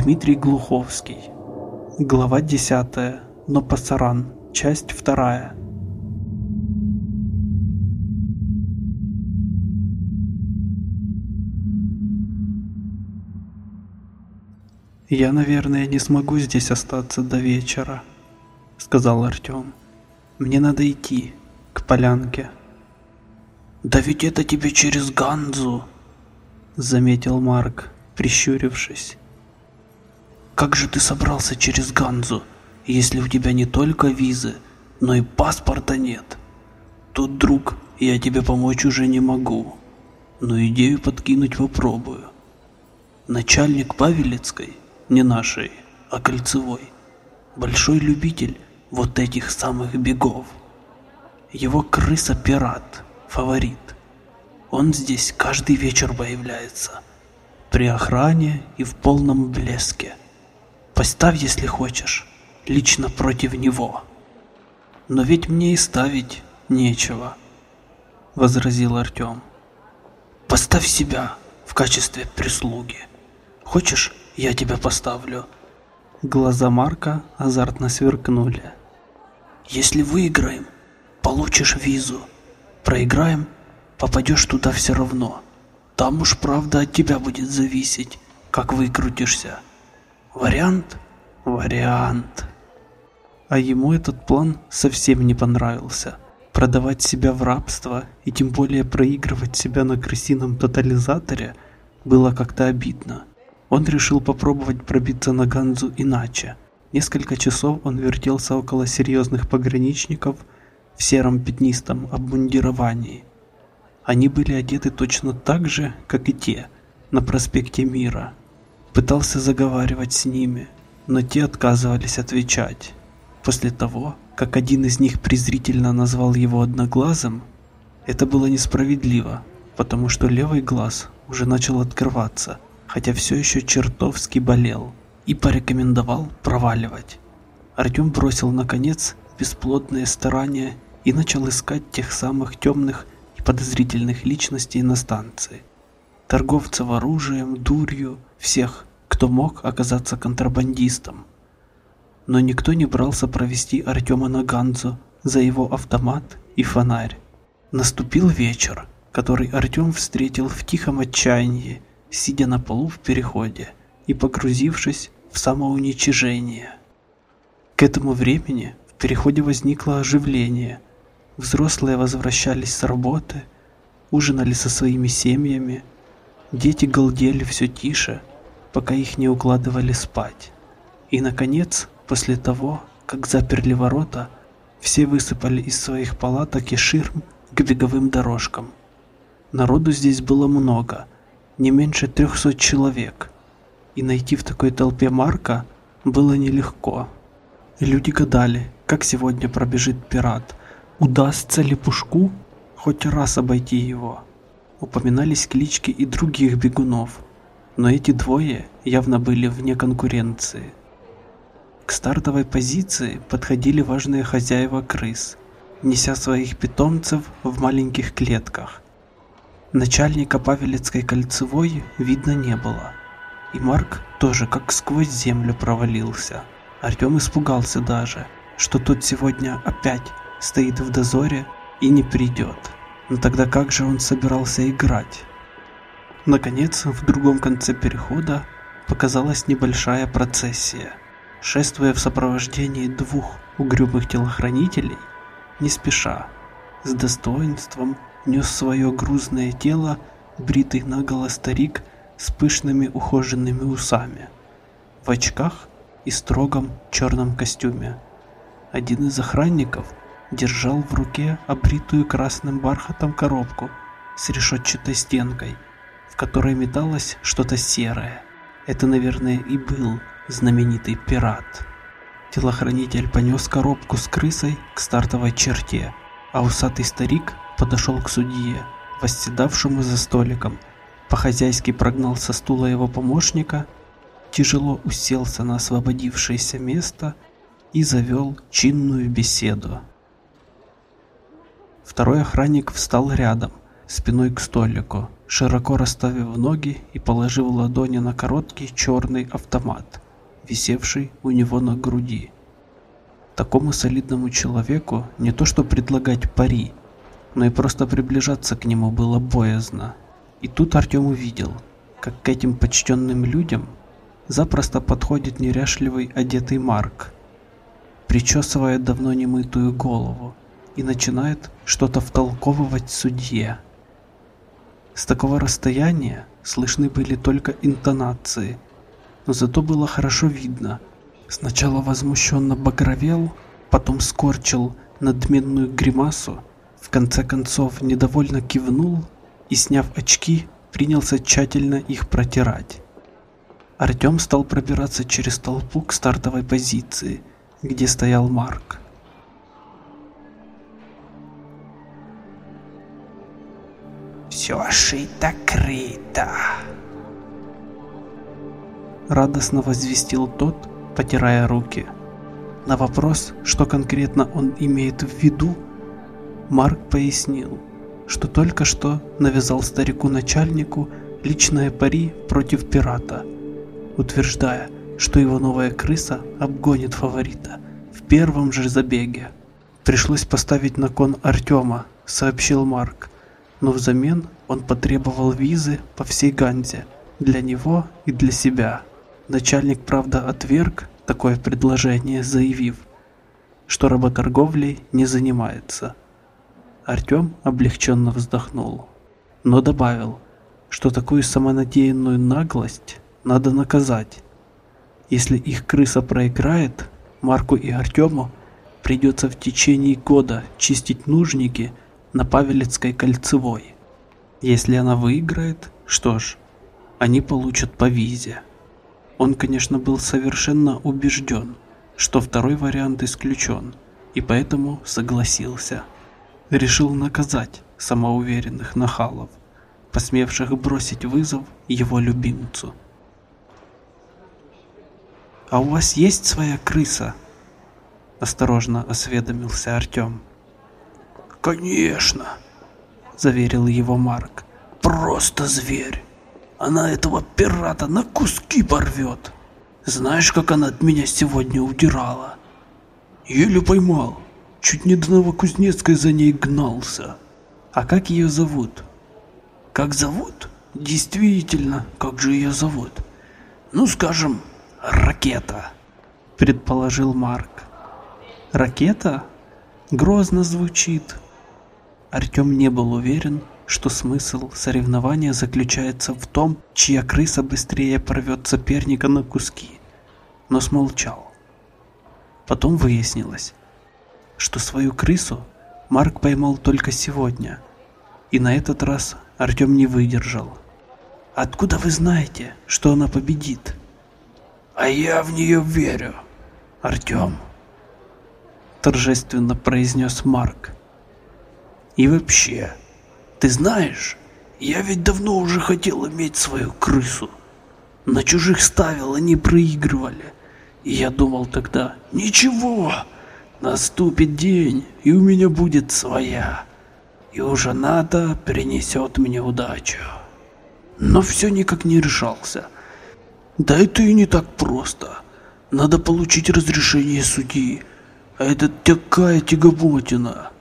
Дмитрий Глуховский. Глава 10. Но пасаран. Часть 2. «Я, наверное, не смогу здесь остаться до вечера», — сказал Артём. «Мне надо идти, к полянке». «Да ведь это тебе через Ганзу», — заметил Марк, прищурившись. «Как же ты собрался через Ганзу, если у тебя не только визы, но и паспорта нет? Тут, друг, я тебе помочь уже не могу, но идею подкинуть попробую. Начальник Павелецкой — не нашей, а кольцевой. Большой любитель вот этих самых бегов. Его крыса-пират, фаворит. Он здесь каждый вечер появляется. При охране и в полном блеске. Поставь, если хочешь, лично против него. Но ведь мне и ставить нечего, возразил Артем. Поставь себя в качестве прислуги. Хочешь, я тебя поставлю». Глаза Марка азартно сверкнули. «Если выиграем, получишь визу. Проиграем, попадешь туда все равно. Там уж правда от тебя будет зависеть, как выкрутишься. Вариант? Вариант». А ему этот план совсем не понравился. Продавать себя в рабство и тем более проигрывать себя на крысином тотализаторе было как-то обидно. Он решил попробовать пробиться на Ганзу иначе. Несколько часов он вертелся около серьезных пограничников в сером пятнистом обмундировании. Они были одеты точно так же, как и те, на проспекте Мира. Пытался заговаривать с ними, но те отказывались отвечать. После того, как один из них презрительно назвал его одноглазым, это было несправедливо, потому что левый глаз уже начал открываться – хотя все еще чертовски болел, и порекомендовал проваливать. Артем бросил, наконец, бесплодные старания и начал искать тех самых темных и подозрительных личностей на станции. Торговцев оружием, дурью, всех, кто мог оказаться контрабандистом. Но никто не брался провести Артема на Ганзу за его автомат и фонарь. Наступил вечер, который Артем встретил в тихом отчаянии сидя на полу в переходе и погрузившись в самоуничижение. К этому времени в переходе возникло оживление. Взрослые возвращались с работы, ужинали со своими семьями, дети галдели все тише, пока их не укладывали спать. И, наконец, после того, как заперли ворота, все высыпали из своих палаток и ширм к беговым дорожкам. Народу здесь было много – не меньше трехсот человек, и найти в такой толпе Марка было нелегко. Люди гадали, как сегодня пробежит пират, удастся ли Пушку хоть раз обойти его. Упоминались клички и других бегунов, но эти двое явно были вне конкуренции. К стартовой позиции подходили важные хозяева крыс, неся своих питомцев в маленьких клетках – Начальника Павелецкой кольцевой видно не было. И Марк тоже как сквозь землю провалился. Артем испугался даже, что тот сегодня опять стоит в дозоре и не придет. Но тогда как же он собирался играть? Наконец, в другом конце перехода показалась небольшая процессия. Шествуя в сопровождении двух угрюмых телохранителей, не спеша, с достоинством нес свое грузное тело бритый наголо старик с пышными ухоженными усами, в очках и строгом черном костюме. Один из охранников держал в руке обритую красным бархатом коробку с решетчатой стенкой, которой металось что-то серое. Это, наверное, и был знаменитый пират. Телохранитель понес коробку с крысой к стартовой черте, а усатый старик подошел к судье, восседавшему за столиком, по-хозяйски прогнал со стула его помощника, тяжело уселся на освободившееся место и завел чинную беседу. Второй охранник встал рядом, спиной к столику, широко расставив ноги и положив ладони на короткий черный автомат, висевший у него на груди. Такому солидному человеку не то что предлагать пари, но и просто приближаться к нему было боязно. И тут Артем увидел, как к этим почтенным людям запросто подходит неряшливый одетый Марк, причесывая давно немытую голову и начинает что-то втолковывать судье. С такого расстояния слышны были только интонации, но зато было хорошо видно. Сначала возмущенно багровел, потом скорчил надменную гримасу, в конце концов недовольно кивнул и, сняв очки, принялся тщательно их протирать. Артем стал пробираться через толпу к стартовой позиции, где стоял Марк. Все шито-крыто. Радостно возвестил тот, потирая руки. На вопрос, что конкретно он имеет в виду, Марк пояснил, что только что навязал старику-начальнику личное пари против пирата, утверждая, что его новая крыса обгонит фаворита в первом же забеге. Пришлось поставить на кон Артема, сообщил Марк, но взамен он потребовал визы по всей Ганзе для него и для себя. Начальник, правда, отверг такое предложение, заявив, что работорговлей не занимается. Артем облегченно вздохнул, но добавил, что такую самонадеянную наглость надо наказать. Если их крыса проиграет, Марку и Артему придется в течение года чистить нужники на Павелецкой кольцевой. Если она выиграет, что ж, они получат по визе. Он, конечно, был совершенно убежден, что второй вариант исключен, и поэтому согласился. Решил наказать самоуверенных нахалов, посмевших бросить вызов его любимцу. «А у вас есть своя крыса?» – осторожно осведомился Артем. «Конечно!» – заверил его Марк. «Просто зверь! Она этого пирата на куски порвет! Знаешь, как она от меня сегодня удирала? Еле поймал, чуть не до Новокузнецкой за ней гнался. А как ее зовут?» «Как зовут? Действительно, как же ее зовут? Ну, скажем, Ракета!» – предположил Марк. «Ракета? Грозно звучит!» Артем не был уверен, что смысл соревнования заключается в том, чья крыса быстрее порвет соперника на куски, но смолчал. Потом выяснилось, что свою крысу Марк поймал только сегодня, и на этот раз Артем не выдержал. «Откуда вы знаете, что она победит?» «А я в нее верю, Артем», — торжественно произнес Марк. «И вообще, ты знаешь, я ведь давно уже хотел иметь свою крысу. На чужих ставил, они проигрывали. И я думал тогда, ничего, наступит день, и у меня будет своя. И уже надо принесет мне удачу. Но все никак не решался. Да это и не так просто. Надо получить разрешение судьи. А это такая тягомотина.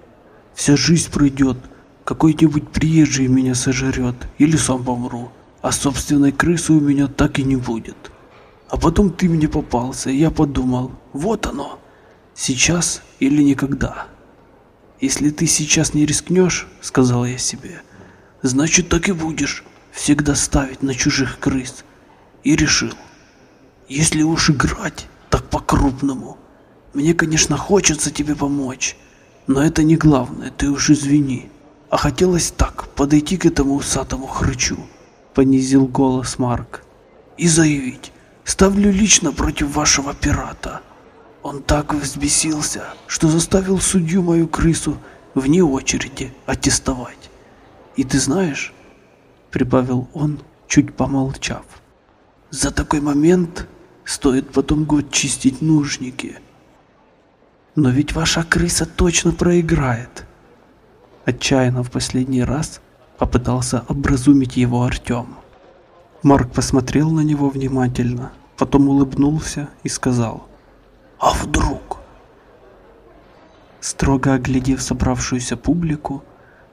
Вся жизнь пройдет, какой-нибудь приезжий меня сожрет или сам помру, а собственной крысы у меня так и не будет. А потом ты мне попался, и я подумал, вот оно, сейчас или никогда. Если ты сейчас не рискнешь, сказал я себе, значит так и будешь всегда ставить на чужих крыс. И решил, если уж играть, так по-крупному. Мне, конечно, хочется тебе помочь, но это не главное, ты уж извини. А хотелось так, подойти к этому усатому хрычу, понизил голос Марк, и заявить, ставлю лично против вашего пирата. Он так взбесился, что заставил судью мою крысу вне очереди аттестовать. И ты знаешь, прибавил он, чуть помолчав, за такой момент стоит потом год чистить нужники. Но ведь ваша крыса точно проиграет. Отчаянно в последний раз Попытался образумить его Артем. Марк посмотрел на него внимательно, потом улыбнулся и сказал «А вдруг?». Строго оглядев собравшуюся публику,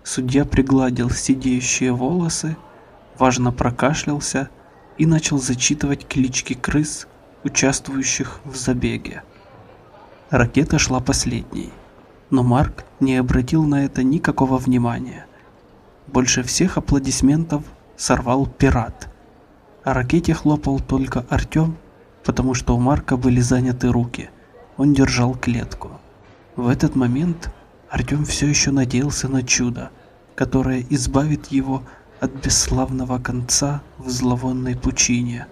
судья пригладил сидеющие волосы, важно прокашлялся и начал зачитывать клички крыс, участвующих в забеге. Ракета шла последней, но Марк не обратил на это никакого внимания. Больше всех аплодисментов сорвал пират. О ракете хлопал только Артем, потому что у Марка были заняты руки. Он держал клетку. В этот момент Артем все еще надеялся на чудо, которое избавит его от бесславного конца в зловонной пучине.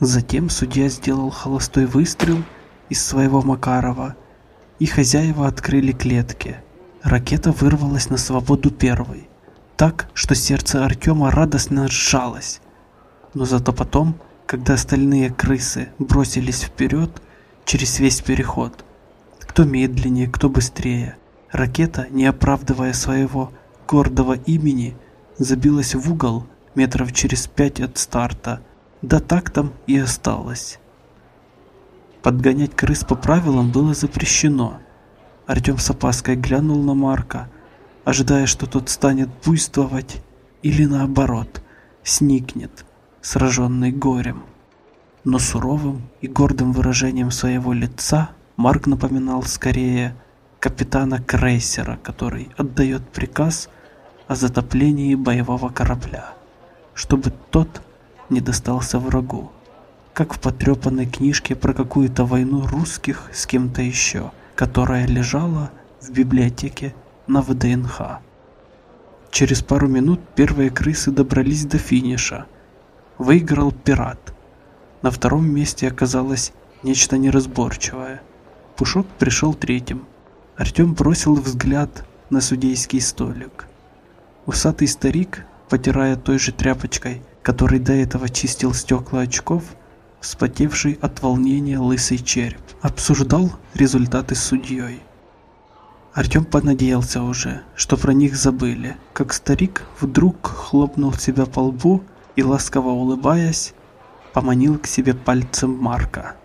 Затем судья сделал холостой выстрел из своего Макарова, и хозяева открыли клетки. Ракета вырвалась на свободу первой, так, что сердце Артема радостно сжалось. Но зато потом, когда остальные крысы бросились вперед через весь переход, кто медленнее, кто быстрее, ракета, не оправдывая своего гордого имени, забилась в угол метров через пять от старта, да так там и осталась. Подгонять крыс по правилам было запрещено. Артем с опаской глянул на Марка, ожидая, что тот станет буйствовать или наоборот, сникнет, сраженный горем. Но суровым и гордым выражением своего лица Марк напоминал скорее капитана крейсера, который отдает приказ о затоплении боевого корабля, чтобы тот не достался врагу, как в потрепанной книжке про какую-то войну русских с кем-то еще, которая лежала в библиотеке на ВДНХ. Через пару минут первые крысы добрались до финиша. Выиграл пират. На втором месте оказалось нечто неразборчивое. Пушок пришел третьим. Артем бросил взгляд на судейский столик. Усатый старик, потирая той же тряпочкой, который до этого чистил стекла очков, вспотевший от волнения лысый череп, обсуждал результаты с судьей. Артем понадеялся уже, что про них забыли, как старик вдруг хлопнул себя по лбу и, ласково улыбаясь, поманил к себе пальцем Марка.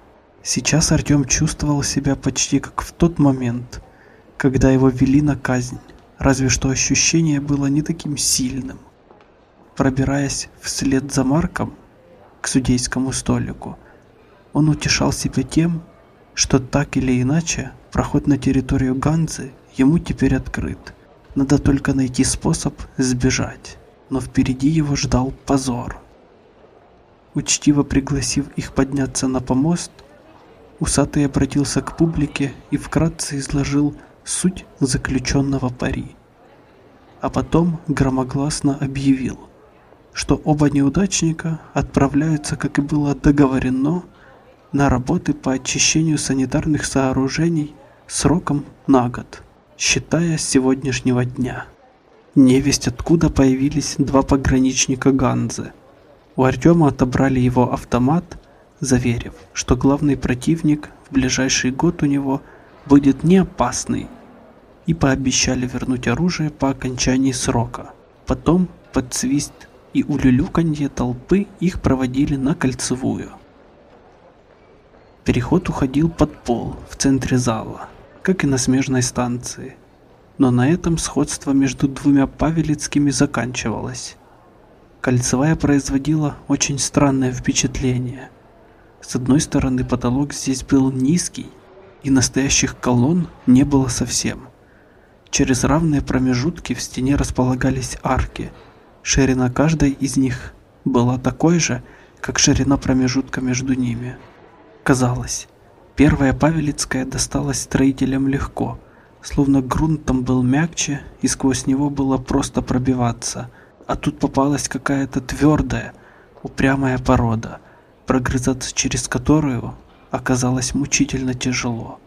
Сейчас Артем чувствовал себя почти как в тот момент, когда его вели на казнь разве что ощущение было не таким сильным. Пробираясь вслед за Марком к судейскому столику, он утешал себя тем, что так или иначе проход на территорию Ганзы ему теперь открыт. Надо только найти способ сбежать, но впереди его ждал позор. Учтиво пригласив их подняться на помост, Усатый обратился к публике и вкратце изложил суть заключенного пари. А потом громогласно объявил, что оба неудачника отправляются, как и было договорено, на работы по очищению санитарных сооружений сроком на год, считая с сегодняшнего дня. Невесть откуда появились два пограничника Ганзы. У Артема отобрали его автомат, заверив, что главный противник в ближайший год у него будет не опасный, и пообещали вернуть оружие по окончании срока. Потом, под свист и улюлюканье толпы, их проводили на кольцевую. Переход уходил под пол, в центре зала, как и на смежной станции. Но на этом сходство между двумя павелецкими заканчивалось. Кольцевая производила очень странное впечатление. С одной стороны потолок здесь был низкий, и настоящих колонн не было совсем. Через равные промежутки в стене располагались арки. Ширина каждой из них была такой же, как ширина промежутка между ними. Казалось, первая Павелецкая досталась строителям легко, словно грунт там был мягче и сквозь него было просто пробиваться, а тут попалась какая-то твердая, упрямая порода, прогрызаться через которую оказалось мучительно тяжело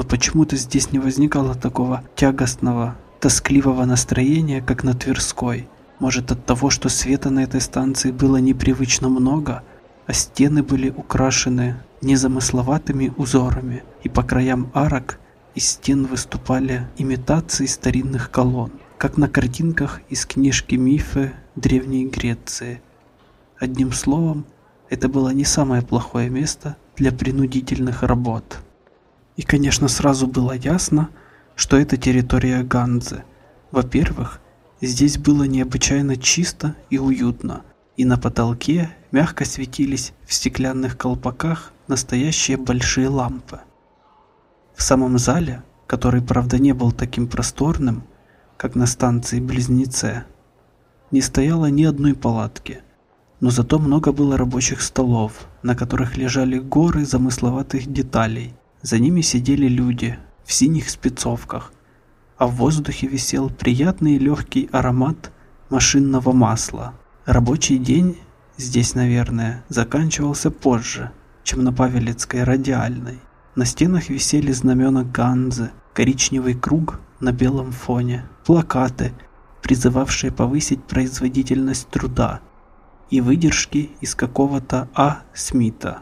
но почему-то здесь не возникало такого тягостного, тоскливого настроения, как на Тверской. Может от того, что света на этой станции было непривычно много, а стены были украшены незамысловатыми узорами, и по краям арок из стен выступали имитации старинных колонн. как на картинках из книжки «Мифы Древней Греции». Одним словом, это было не самое плохое место для принудительных работ. И, конечно, сразу было ясно, что это территория Ганзы. Во-первых, здесь было необычайно чисто и уютно, и на потолке мягко светились в стеклянных колпаках настоящие большие лампы. В самом зале, который, правда, не был таким просторным, как на станции Близнеце, не стояло ни одной палатки, но зато много было рабочих столов, на которых лежали горы замысловатых деталей. За ними сидели люди в синих спецовках, а в воздухе висел приятный легкий аромат машинного масла. Рабочий день здесь, наверное, заканчивался позже, чем на Павелецкой радиальной. На стенах висели знамена Ганзы, коричневый круг на белом фоне, плакаты, призывавшие повысить производительность труда, и выдержки из какого-то А. Смита.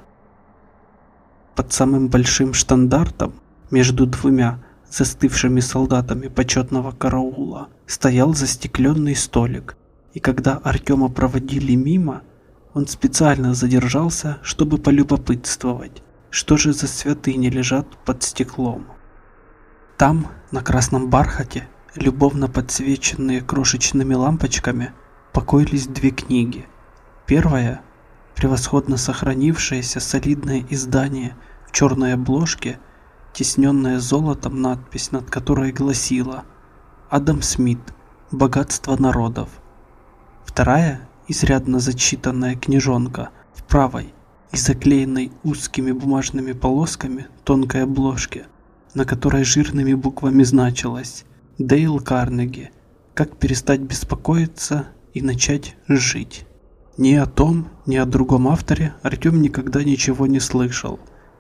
Под самым большим штандартом, между двумя застывшими солдатами почетного караула, стоял застекленный столик, и когда Артема проводили мимо, он специально задержался, чтобы полюбопытствовать, что же за святыни лежат под стеклом. Там, на красном бархате, любовно подсвеченные крошечными лампочками, покоились две книги. Первая – превосходно сохранившееся солидное издание в черной обложке, тесненная золотом надпись, над которой гласила «Адам Смит. Богатство народов». Вторая, изрядно зачитанная книжонка, в правой и заклеенной узкими бумажными полосками тонкой обложке, на которой жирными буквами значилось «Дейл Карнеги. Как перестать беспокоиться и начать жить». Ни о том, ни о другом авторе Артем никогда ничего не слышал,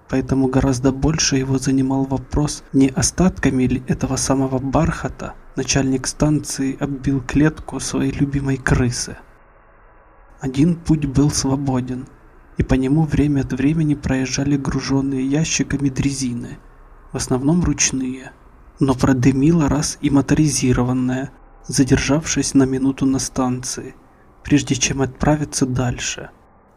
поэтому гораздо больше его занимал вопрос, не остатками ли этого самого бархата начальник станции оббил клетку своей любимой крысы. Один путь был свободен, и по нему время от времени проезжали груженные ящиками дрезины, в основном ручные, но продымила раз и моторизированная, задержавшись на минуту на станции, прежде чем отправиться дальше.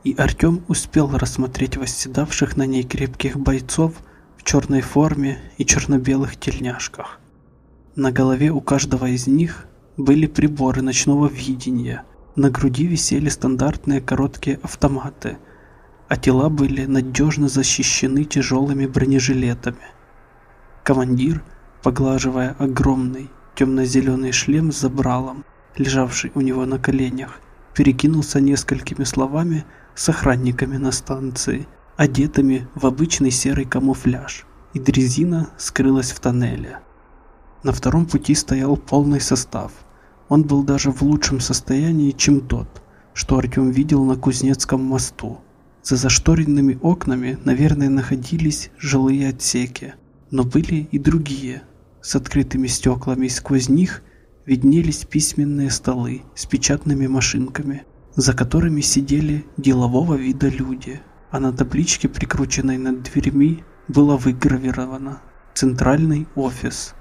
И Артем успел рассмотреть восседавших на ней крепких бойцов в черной форме и черно-белых тельняшках. На голове у каждого из них были приборы ночного видения – на груди висели стандартные короткие автоматы, а тела были надежно защищены тяжелыми бронежилетами. Командир, поглаживая огромный темно-зеленый шлем с забралом, лежавший у него на коленях, перекинулся несколькими словами с охранниками на станции, одетыми в обычный серый камуфляж, и дрезина скрылась в тоннеле. На втором пути стоял полный состав – он был даже в лучшем состоянии, чем тот, что Артем видел на Кузнецком мосту. За зашторенными окнами, наверное, находились жилые отсеки, но были и другие, с открытыми стеклами, и сквозь них виднелись письменные столы с печатными машинками, за которыми сидели делового вида люди, а на табличке, прикрученной над дверьми, было выгравировано «Центральный офис».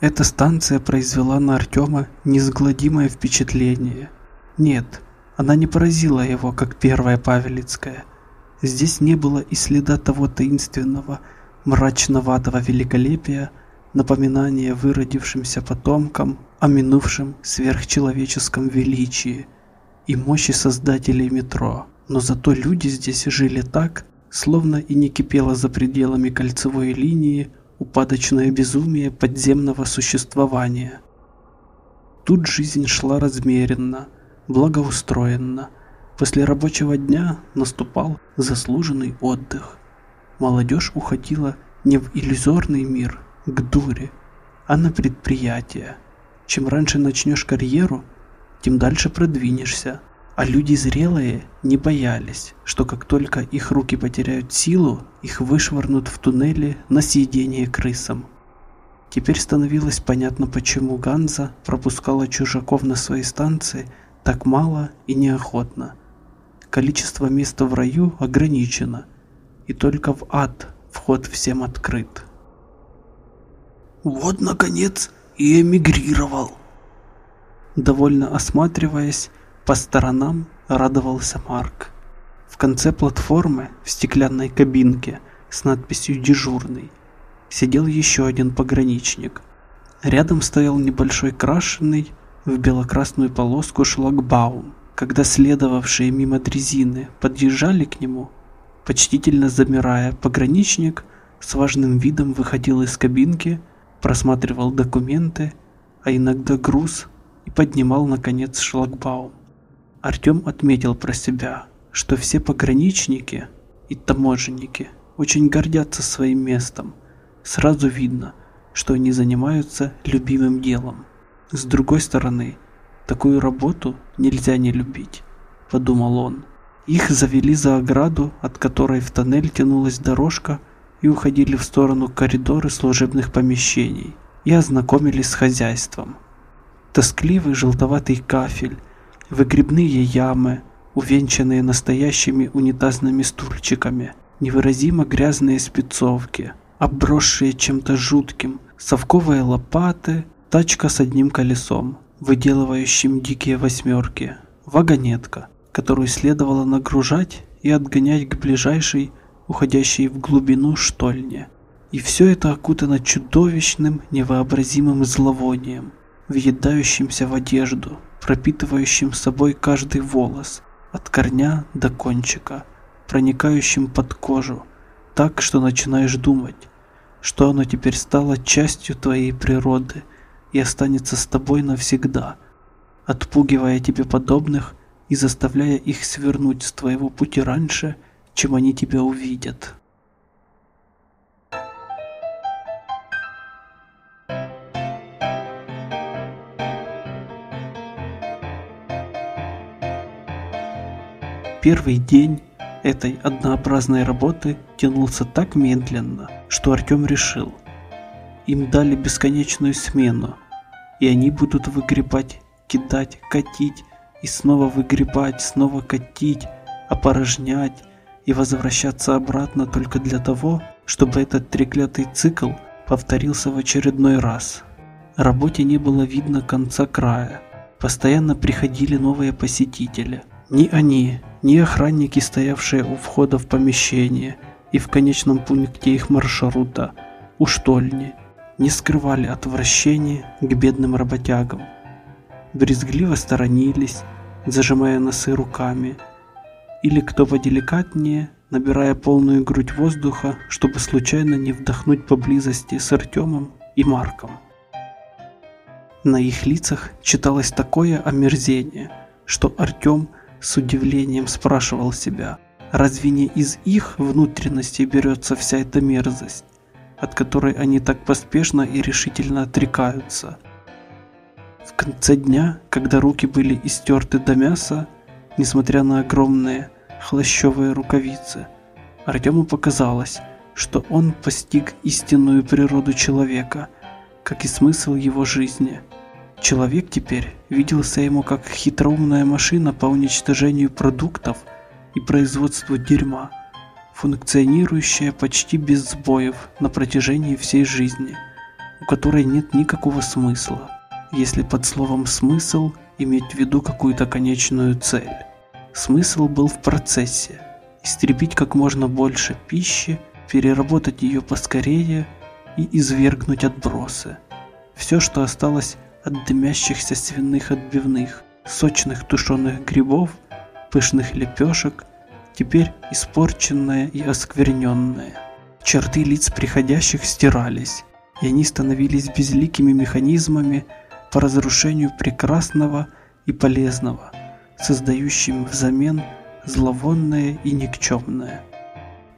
Эта станция произвела на Артема несгладимое впечатление. Нет, она не поразила его, как первая Павелецкая. Здесь не было и следа того таинственного, мрачноватого великолепия, напоминания выродившимся потомкам о минувшем сверхчеловеческом величии и мощи создателей метро. Но зато люди здесь жили так, словно и не кипело за пределами кольцевой линии упадочное безумие подземного существования. Тут жизнь шла размеренно, благоустроенно. После рабочего дня наступал заслуженный отдых. Молодежь уходила не в иллюзорный мир, к дуре, а на предприятие. Чем раньше начнешь карьеру, тем дальше продвинешься. А люди зрелые не боялись, что как только их руки потеряют силу, их вышвырнут в туннели на съедение крысам. Теперь становилось понятно, почему Ганза пропускала чужаков на свои станции так мало и неохотно. Количество мест в раю ограничено, и только в ад вход всем открыт. «Вот, наконец, и эмигрировал. Довольно осматриваясь по сторонам, радовался Марк. В конце платформы, в стеклянной кабинке с надписью «Дежурный», сидел еще один пограничник. Рядом стоял небольшой крашеный в белокрасную полоску шлагбаум. Когда следовавшие мимо дрезины подъезжали к нему, почтительно замирая, пограничник с важным видом выходил из кабинки, просматривал документы, а иногда груз и поднимал, наконец, шлагбаум. Артем отметил про себя, что все пограничники и таможенники очень гордятся своим местом. Сразу видно, что они занимаются любимым делом. С другой стороны, такую работу нельзя не любить, подумал он. Их завели за ограду, от которой в тоннель тянулась дорожка, и уходили в сторону коридоры служебных помещений, и ознакомились с хозяйством. Тоскливый желтоватый кафель, выгребные ямы, увенчанные настоящими унитазными стульчиками, невыразимо грязные спецовки, обросшие чем-то жутким, совковые лопаты, Тачка с одним колесом, выделывающим дикие восьмерки. Вагонетка, которую следовало нагружать и отгонять к ближайшей, уходящей в глубину штольне. И все это окутано чудовищным, невообразимым зловонием, въедающимся в одежду, пропитывающим собой каждый волос, от корня до кончика, проникающим под кожу, так что начинаешь думать, что оно теперь стало частью твоей природы – и останется с тобой навсегда, отпугивая тебе подобных и заставляя их свернуть с твоего пути раньше, чем они тебя увидят. Первый день этой однообразной работы тянулся так медленно, что Артем решил – им дали бесконечную смену, и они будут выгребать, кидать, катить, и снова выгребать, снова катить, опорожнять и возвращаться обратно только для того, чтобы этот треклятый цикл повторился в очередной раз. Работе не было видно конца края. Постоянно приходили новые посетители. Ни они, ни охранники, стоявшие у входа в помещение и в конечном пункте их маршрута, у штольни, не скрывали отвращения к бедным работягам. Брезгливо сторонились, зажимая носы руками, или кто поделикатнее, набирая полную грудь воздуха, чтобы случайно не вдохнуть поблизости с Артемом и Марком. На их лицах читалось такое омерзение, что Артем с удивлением спрашивал себя, разве не из их внутренности берется вся эта мерзость? от которой они так поспешно и решительно отрекаются. В конце дня, когда руки были истерты до мяса, несмотря на огромные хлощевые рукавицы, Артему показалось, что он постиг истинную природу человека, как и смысл его жизни. Человек теперь виделся ему как хитроумная машина по уничтожению продуктов и производству дерьма функционирующая почти без сбоев на протяжении всей жизни, у которой нет никакого смысла, если под словом «смысл» иметь в виду какую-то конечную цель. Смысл был в процессе – истребить как можно больше пищи, переработать ее поскорее и извергнуть отбросы. Все, что осталось от дымящихся свиных отбивных, сочных тушеных грибов, пышных лепешек – теперь испорченное и оскверненное. Черты лиц приходящих стирались, и они становились безликими механизмами по разрушению прекрасного и полезного, создающими взамен зловонное и никчемное.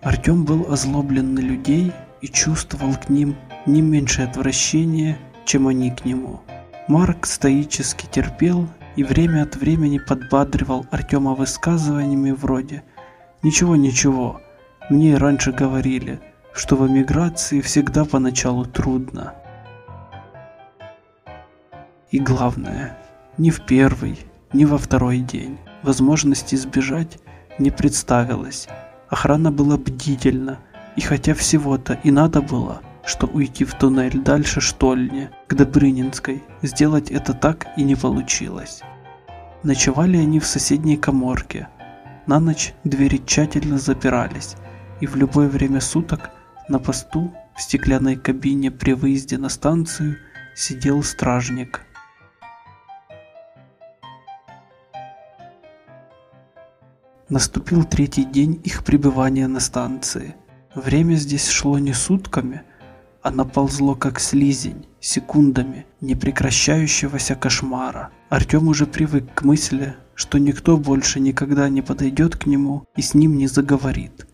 Артем был озлоблен на людей и чувствовал к ним не меньше отвращения, чем они к нему. Марк стоически терпел и время от времени подбадривал Артема высказываниями вроде Ничего, ничего. Мне раньше говорили, что в эмиграции всегда поначалу трудно. И главное, ни в первый, ни во второй день возможности сбежать не представилось. Охрана была бдительна, и хотя всего-то и надо было что уйти в туннель дальше Штольни, к Добрынинской. Сделать это так и не получилось. Ночевали они в соседней коморке. На ночь двери тщательно запирались, и в любое время суток на посту в стеклянной кабине при выезде на станцию сидел стражник. Наступил третий день их пребывания на станции. Время здесь шло не сутками, а наползло как слизень, секундами непрекращающегося кошмара. Артем уже привык к мысли, что никто больше никогда не подойдет к нему и с ним не заговорит.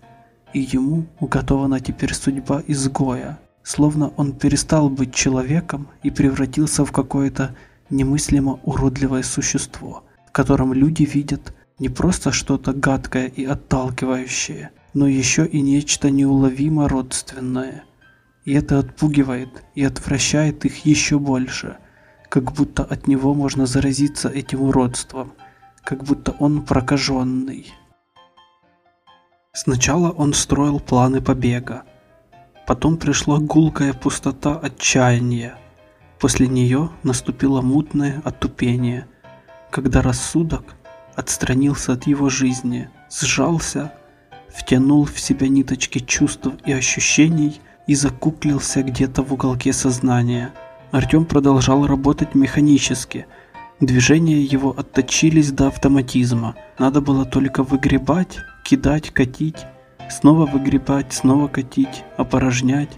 И ему уготована теперь судьба изгоя, словно он перестал быть человеком и превратился в какое-то немыслимо уродливое существо, в котором люди видят не просто что-то гадкое и отталкивающее, но еще и нечто неуловимо родственное. И это отпугивает и отвращает их еще больше, как будто от него можно заразиться этим уродством, как будто он прокаженный. Сначала он строил планы побега. Потом пришла гулкая пустота отчаяния. После нее наступило мутное отупение, когда рассудок отстранился от его жизни, сжался, втянул в себя ниточки чувств и ощущений и закуклился где-то в уголке сознания. Артем продолжал работать механически. Движения его отточились до автоматизма. Надо было только выгребать, кидать, катить, снова выгребать, снова катить, опорожнять,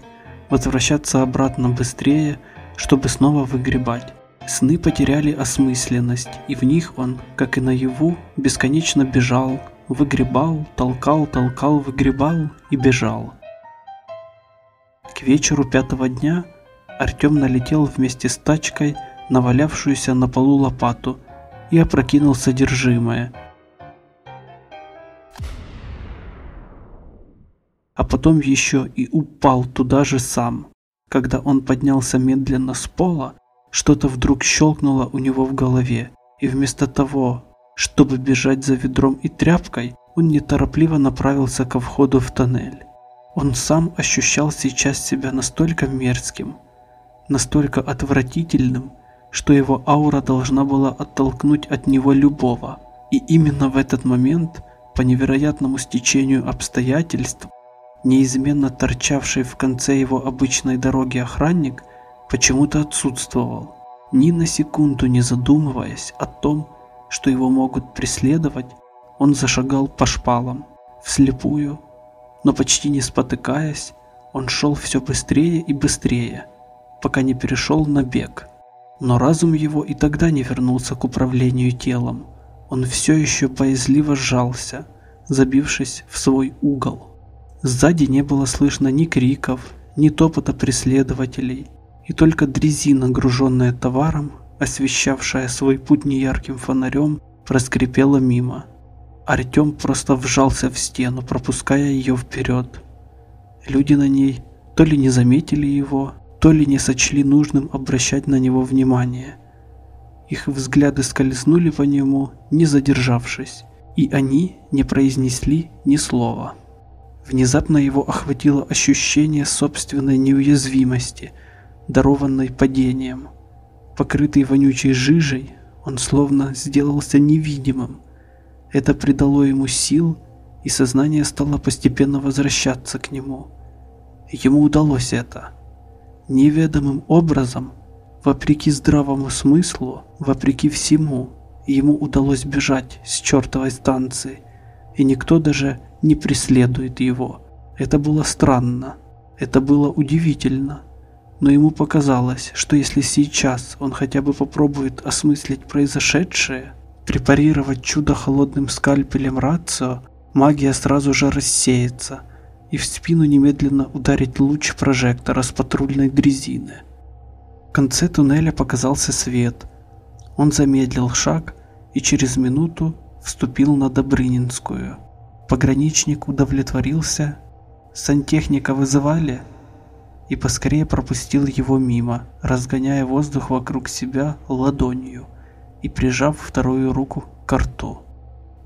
возвращаться обратно быстрее, чтобы снова выгребать. Сны потеряли осмысленность, и в них он, как и наяву, бесконечно бежал, выгребал, толкал, толкал, выгребал и бежал. К вечеру пятого дня Артем налетел вместе с тачкой на валявшуюся на полу лопату и опрокинул содержимое. А потом еще и упал туда же сам. Когда он поднялся медленно с пола, что-то вдруг щелкнуло у него в голове, и вместо того, чтобы бежать за ведром и тряпкой, он неторопливо направился ко входу в тоннель. Он сам ощущал сейчас себя настолько мерзким, настолько отвратительным, что его аура должна была оттолкнуть от него любого. И именно в этот момент, по невероятному стечению обстоятельств, неизменно торчавший в конце его обычной дороги охранник почему-то отсутствовал, ни на секунду не задумываясь о том, что его могут преследовать, он зашагал по шпалам, вслепую, но почти не спотыкаясь, он шел все быстрее и быстрее, пока не перешел на бег. Но разум его и тогда не вернулся к управлению телом. Он все еще боязливо сжался, забившись в свой угол. Сзади не было слышно ни криков, ни топота преследователей, и только дрезина, груженная товаром, освещавшая свой путь неярким фонарем, проскрипела мимо. Артем просто вжался в стену, пропуская ее вперед. Люди на ней то ли не заметили его, то ли не сочли нужным обращать на него внимание. Их взгляды скользнули по нему, не задержавшись, и они не произнесли ни слова. Внезапно его охватило ощущение собственной неуязвимости – дарованной падением. Покрытый вонючей жижей, он словно сделался невидимым. Это придало ему сил, и сознание стало постепенно возвращаться к нему. Ему удалось это. Неведомым образом, вопреки здравому смыслу, вопреки всему, ему удалось бежать с чертовой станции, и никто даже не преследует его. Это было странно, это было удивительно но ему показалось, что если сейчас он хотя бы попробует осмыслить произошедшее, препарировать чудо холодным скальпелем рацио, магия сразу же рассеется, и в спину немедленно ударит луч прожектора с патрульной дрезины. В конце туннеля показался свет. Он замедлил шаг и через минуту вступил на Добрынинскую. Пограничник удовлетворился. Сантехника вызывали – и поскорее пропустил его мимо, разгоняя воздух вокруг себя ладонью и прижав вторую руку к рту.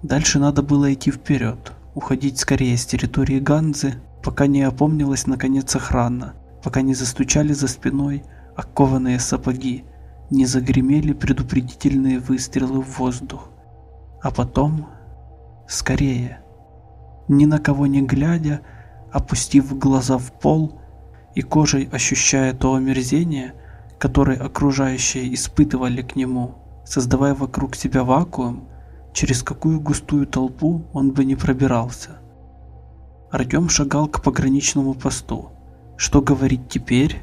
Дальше надо было идти вперед, уходить скорее с территории Ганзы, пока не опомнилась наконец охрана, пока не застучали за спиной окованные сапоги, не загремели предупредительные выстрелы в воздух. А потом... Скорее. Ни на кого не глядя, опустив глаза в пол и кожей ощущая то омерзение, которое окружающие испытывали к нему, создавая вокруг себя вакуум, через какую густую толпу он бы не пробирался. Артем шагал к пограничному посту. Что говорить теперь?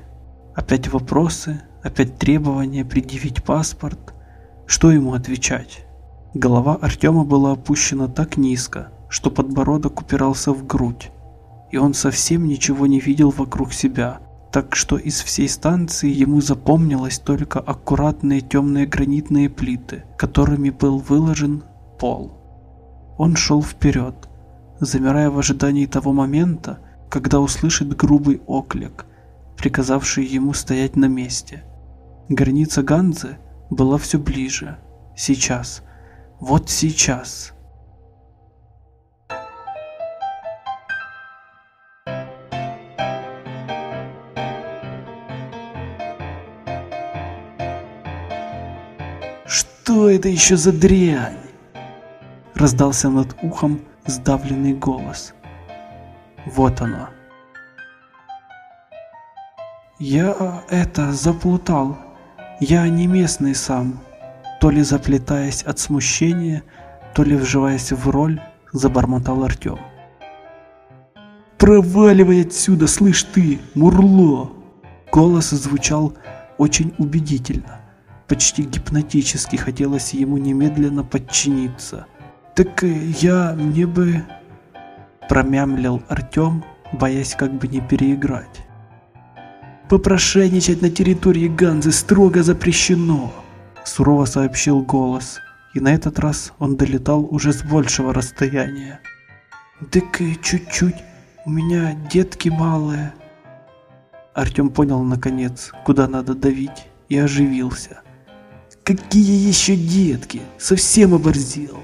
Опять вопросы, опять требования предъявить паспорт. Что ему отвечать? Голова Артема была опущена так низко, что подбородок упирался в грудь, и он совсем ничего не видел вокруг себя, так что из всей станции ему запомнилось только аккуратные темные гранитные плиты, которыми был выложен пол. Он шел вперед, замирая в ожидании того момента, когда услышит грубый оклик, приказавший ему стоять на месте. Граница Ганзы была все ближе. Сейчас. Вот сейчас. Что это еще за дрянь? Раздался над ухом сдавленный голос. Вот оно. Я это заплутал. Я не местный сам. То ли заплетаясь от смущения, то ли вживаясь в роль, забормотал Артем. «Проваливай отсюда, слышь ты, мурло!» Голос звучал очень убедительно. Почти гипнотически хотелось ему немедленно подчиниться. «Так я мне бы...» Промямлил Артем, боясь как бы не переиграть. «Попрошайничать на территории Ганзы строго запрещено!» Сурово сообщил голос, и на этот раз он долетал уже с большего расстояния. «Так чуть-чуть, у меня детки малые». Артем понял наконец, куда надо давить, и оживился. «Какие еще детки? Совсем оборзел!»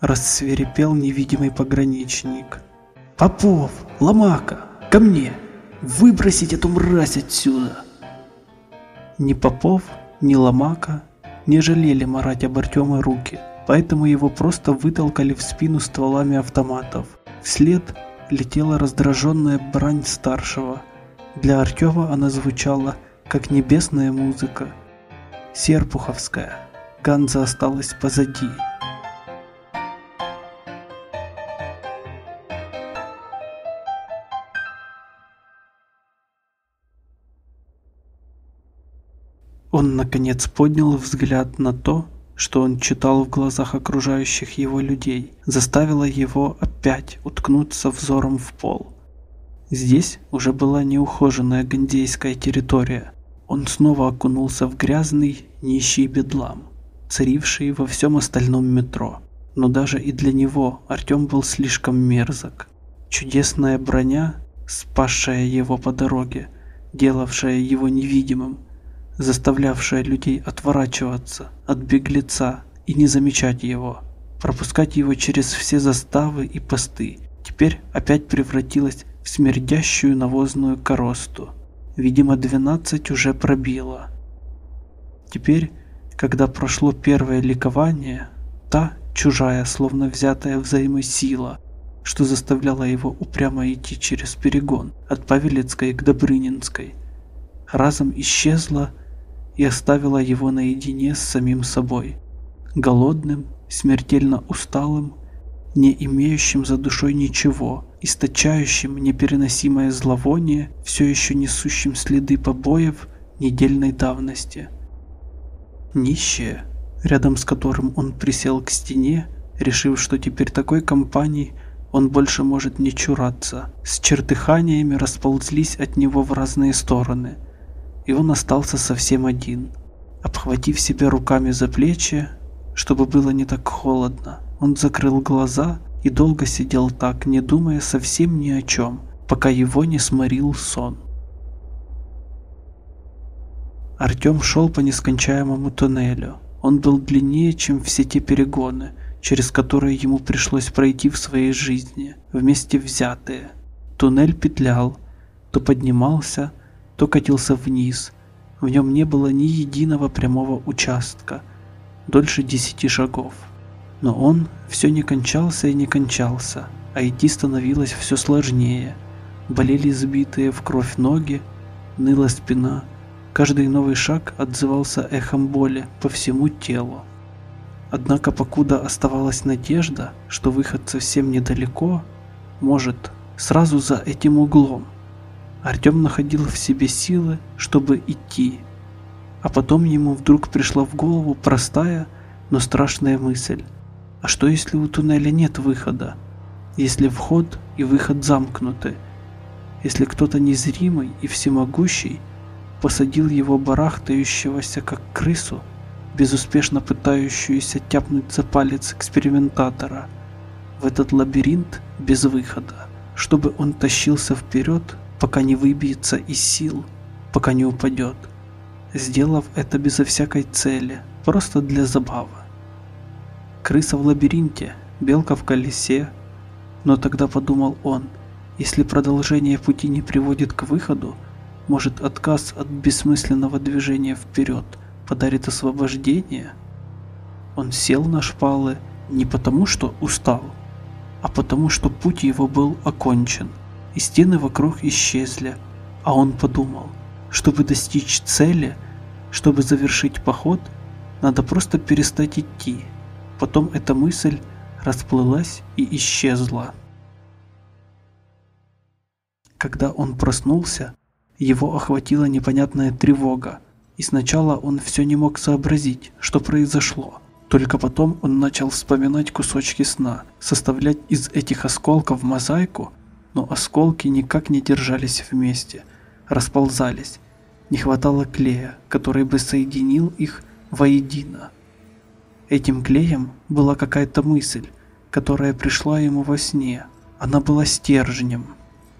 Рассверепел невидимый пограничник. «Попов, Ломака, ко мне! Выбросить эту мразь отсюда!» Ни Попов, ни Ломака не жалели марать об Артема руки, поэтому его просто вытолкали в спину стволами автоматов. Вслед летела раздраженная брань старшего. Для Артема она звучала, как небесная музыка. Серпуховская. Ганза осталась позади. Он, наконец, поднял взгляд на то, что он читал в глазах окружающих его людей, заставило его опять уткнуться взором в пол. Здесь уже была неухоженная гандейская территория. Он снова окунулся в грязный, нищий бедлам, царивший во всем остальном метро. Но даже и для него Артем был слишком мерзок. Чудесная броня, спасшая его по дороге, делавшая его невидимым, заставлявшая людей отворачиваться от беглеца и не замечать его, пропускать его через все заставы и посты, теперь опять превратилась в смердящую навозную коросту. Видимо, 12 уже пробило. Теперь, когда прошло первое ликование, та чужая, словно взятая взаймы сила, что заставляла его упрямо идти через перегон от Павелецкой к Добрынинской, разом исчезла и оставила его наедине с самим собой, голодным, смертельно усталым, не имеющим за душой ничего, источающим непереносимое зловоние, все еще несущим следы побоев недельной давности. Нищее, рядом с которым он присел к стене, решив, что теперь такой компании он больше может не чураться, с чертыханиями расползлись от него в разные стороны – и он остался совсем один. Обхватив себя руками за плечи, чтобы было не так холодно, он закрыл глаза и долго сидел так, не думая совсем ни о чем, пока его не сморил сон. Артем шел по нескончаемому туннелю. Он был длиннее, чем все те перегоны, через которые ему пришлось пройти в своей жизни, вместе взятые. Туннель петлял, то поднимался, то катился вниз. В нем не было ни единого прямого участка, дольше десяти шагов. Но он все не кончался и не кончался, а идти становилось все сложнее. Болели сбитые в кровь ноги, ныла спина, каждый новый шаг отзывался эхом боли по всему телу. Однако покуда оставалась надежда, что выход совсем недалеко, может, сразу за этим углом, Артем находил в себе силы, чтобы идти. А потом ему вдруг пришла в голову простая, но страшная мысль. А что если у туннеля нет выхода? Если вход и выход замкнуты? Если кто-то незримый и всемогущий посадил его барахтающегося как крысу безуспешно пытающуюся тяпнуть за палец экспериментатора, в этот лабиринт без выхода, чтобы он тащился вперед, пока не выбьется из сил, пока не упадет, сделав это безо всякой цели, просто для забавы. Крыса в лабиринте, белка в колесе, но тогда подумал он, если продолжение пути не приводит к выходу, может отказ от бессмысленного движения вперед – подарит освобождение. Он сел на шпалы не потому, что устал, а потому, что путь его был окончен, и стены вокруг исчезли, а он подумал, чтобы достичь цели, чтобы завершить поход, надо просто перестать идти. Потом эта мысль расплылась и исчезла. Когда он проснулся, его охватила непонятная тревога и сначала он все не мог сообразить, что произошло. Только потом он начал вспоминать кусочки сна, составлять из этих осколков мозаику, но осколки никак не держались вместе, расползались. Не хватало клея, который бы соединил их воедино. Этим клеем была какая-то мысль, которая пришла ему во сне. Она была стержнем,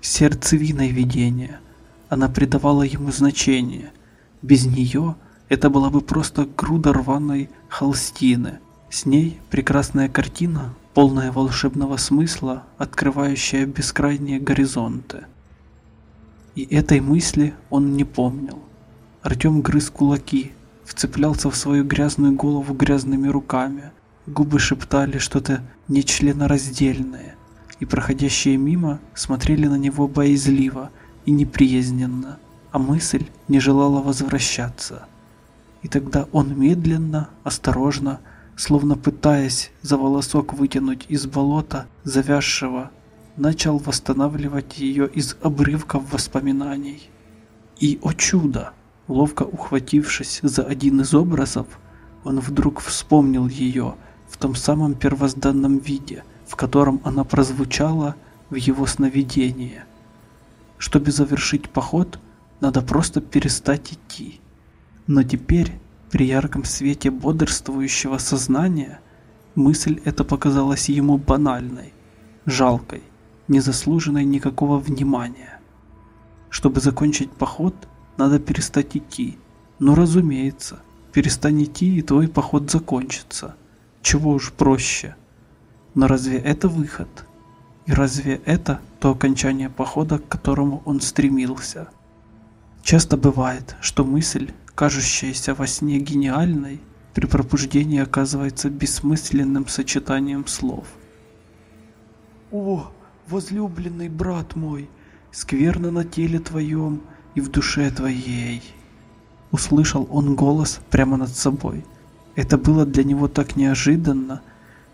сердцевиной видения. Она придавала ему значение – без нее это была бы просто груда рваной холстины. С ней прекрасная картина, полная волшебного смысла, открывающая бескрайние горизонты. И этой мысли он не помнил. Артем грыз кулаки, вцеплялся в свою грязную голову грязными руками. Губы шептали что-то нечленораздельное, и проходящие мимо смотрели на него боязливо и неприязненно а мысль не желала возвращаться. И тогда он медленно, осторожно, словно пытаясь за волосок вытянуть из болота завязшего, начал восстанавливать ее из обрывков воспоминаний. И, о чудо, ловко ухватившись за один из образов, он вдруг вспомнил ее в том самом первозданном виде, в котором она прозвучала в его сновидении. Чтобы завершить поход, надо просто перестать идти. Но теперь, при ярком свете бодрствующего сознания, мысль эта показалась ему банальной, жалкой, незаслуженной никакого внимания. Чтобы закончить поход, надо перестать идти. Но разумеется, перестань идти и твой поход закончится. Чего уж проще. Но разве это выход? И разве это то окончание похода, к которому он стремился? Часто бывает, что мысль, кажущаяся во сне гениальной, при пробуждении оказывается бессмысленным сочетанием слов. «О, возлюбленный брат мой, скверно на теле твоем и в душе твоей!» Услышал он голос прямо над собой. Это было для него так неожиданно,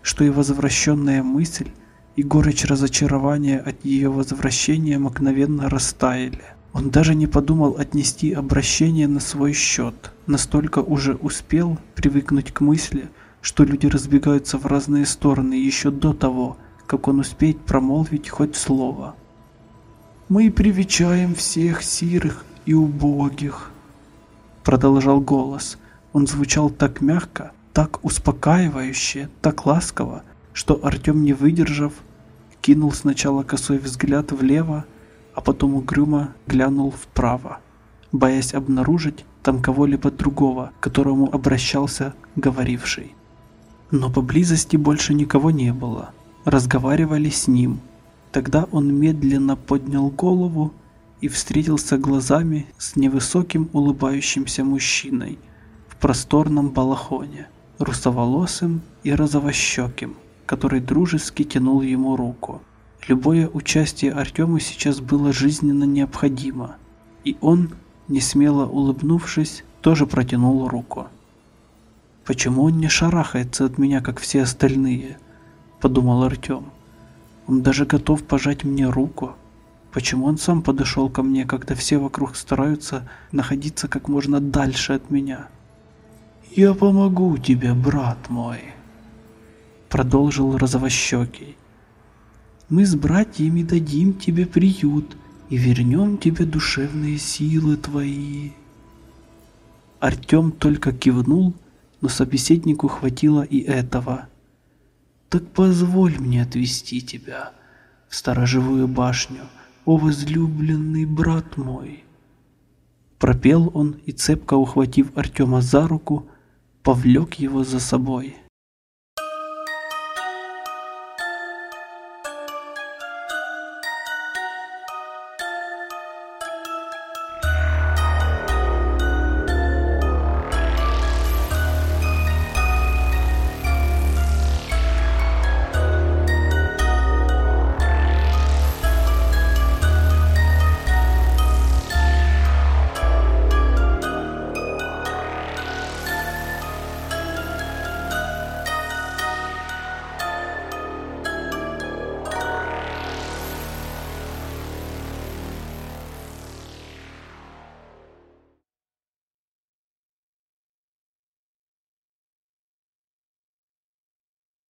что и возвращенная мысль, и горечь разочарования от ее возвращения мгновенно растаяли. Он даже не подумал отнести обращение на свой счет, настолько уже успел привыкнуть к мысли, что люди разбегаются в разные стороны еще до того, как он успеет промолвить хоть слово. «Мы привечаем всех сирых и убогих», — продолжал голос. Он звучал так мягко, так успокаивающе, так ласково, что Артем, не выдержав, кинул сначала косой взгляд влево, а потом угрюмо глянул вправо, боясь обнаружить там кого-либо другого, к которому обращался говоривший. Но поблизости больше никого не было. Разговаривали с ним. Тогда он медленно поднял голову и встретился глазами с невысоким улыбающимся мужчиной в просторном балахоне, русоволосым и розовощеким, который дружески тянул ему руку. Любое участие Артему сейчас было жизненно необходимо, и он, не смело улыбнувшись, тоже протянул руку. «Почему он не шарахается от меня, как все остальные?» – подумал Артем. «Он даже готов пожать мне руку. Почему он сам подошел ко мне, когда все вокруг стараются находиться как можно дальше от меня?» «Я помогу тебе, брат мой», – продолжил розовощекий. «Мы с братьями дадим тебе приют и вернем тебе душевные силы твои». Артем только кивнул, но собеседнику хватило и этого. «Так позволь мне отвести тебя в сторожевую башню, о возлюбленный брат мой!» Пропел он и, цепко ухватив Артема за руку, повлек его за собой.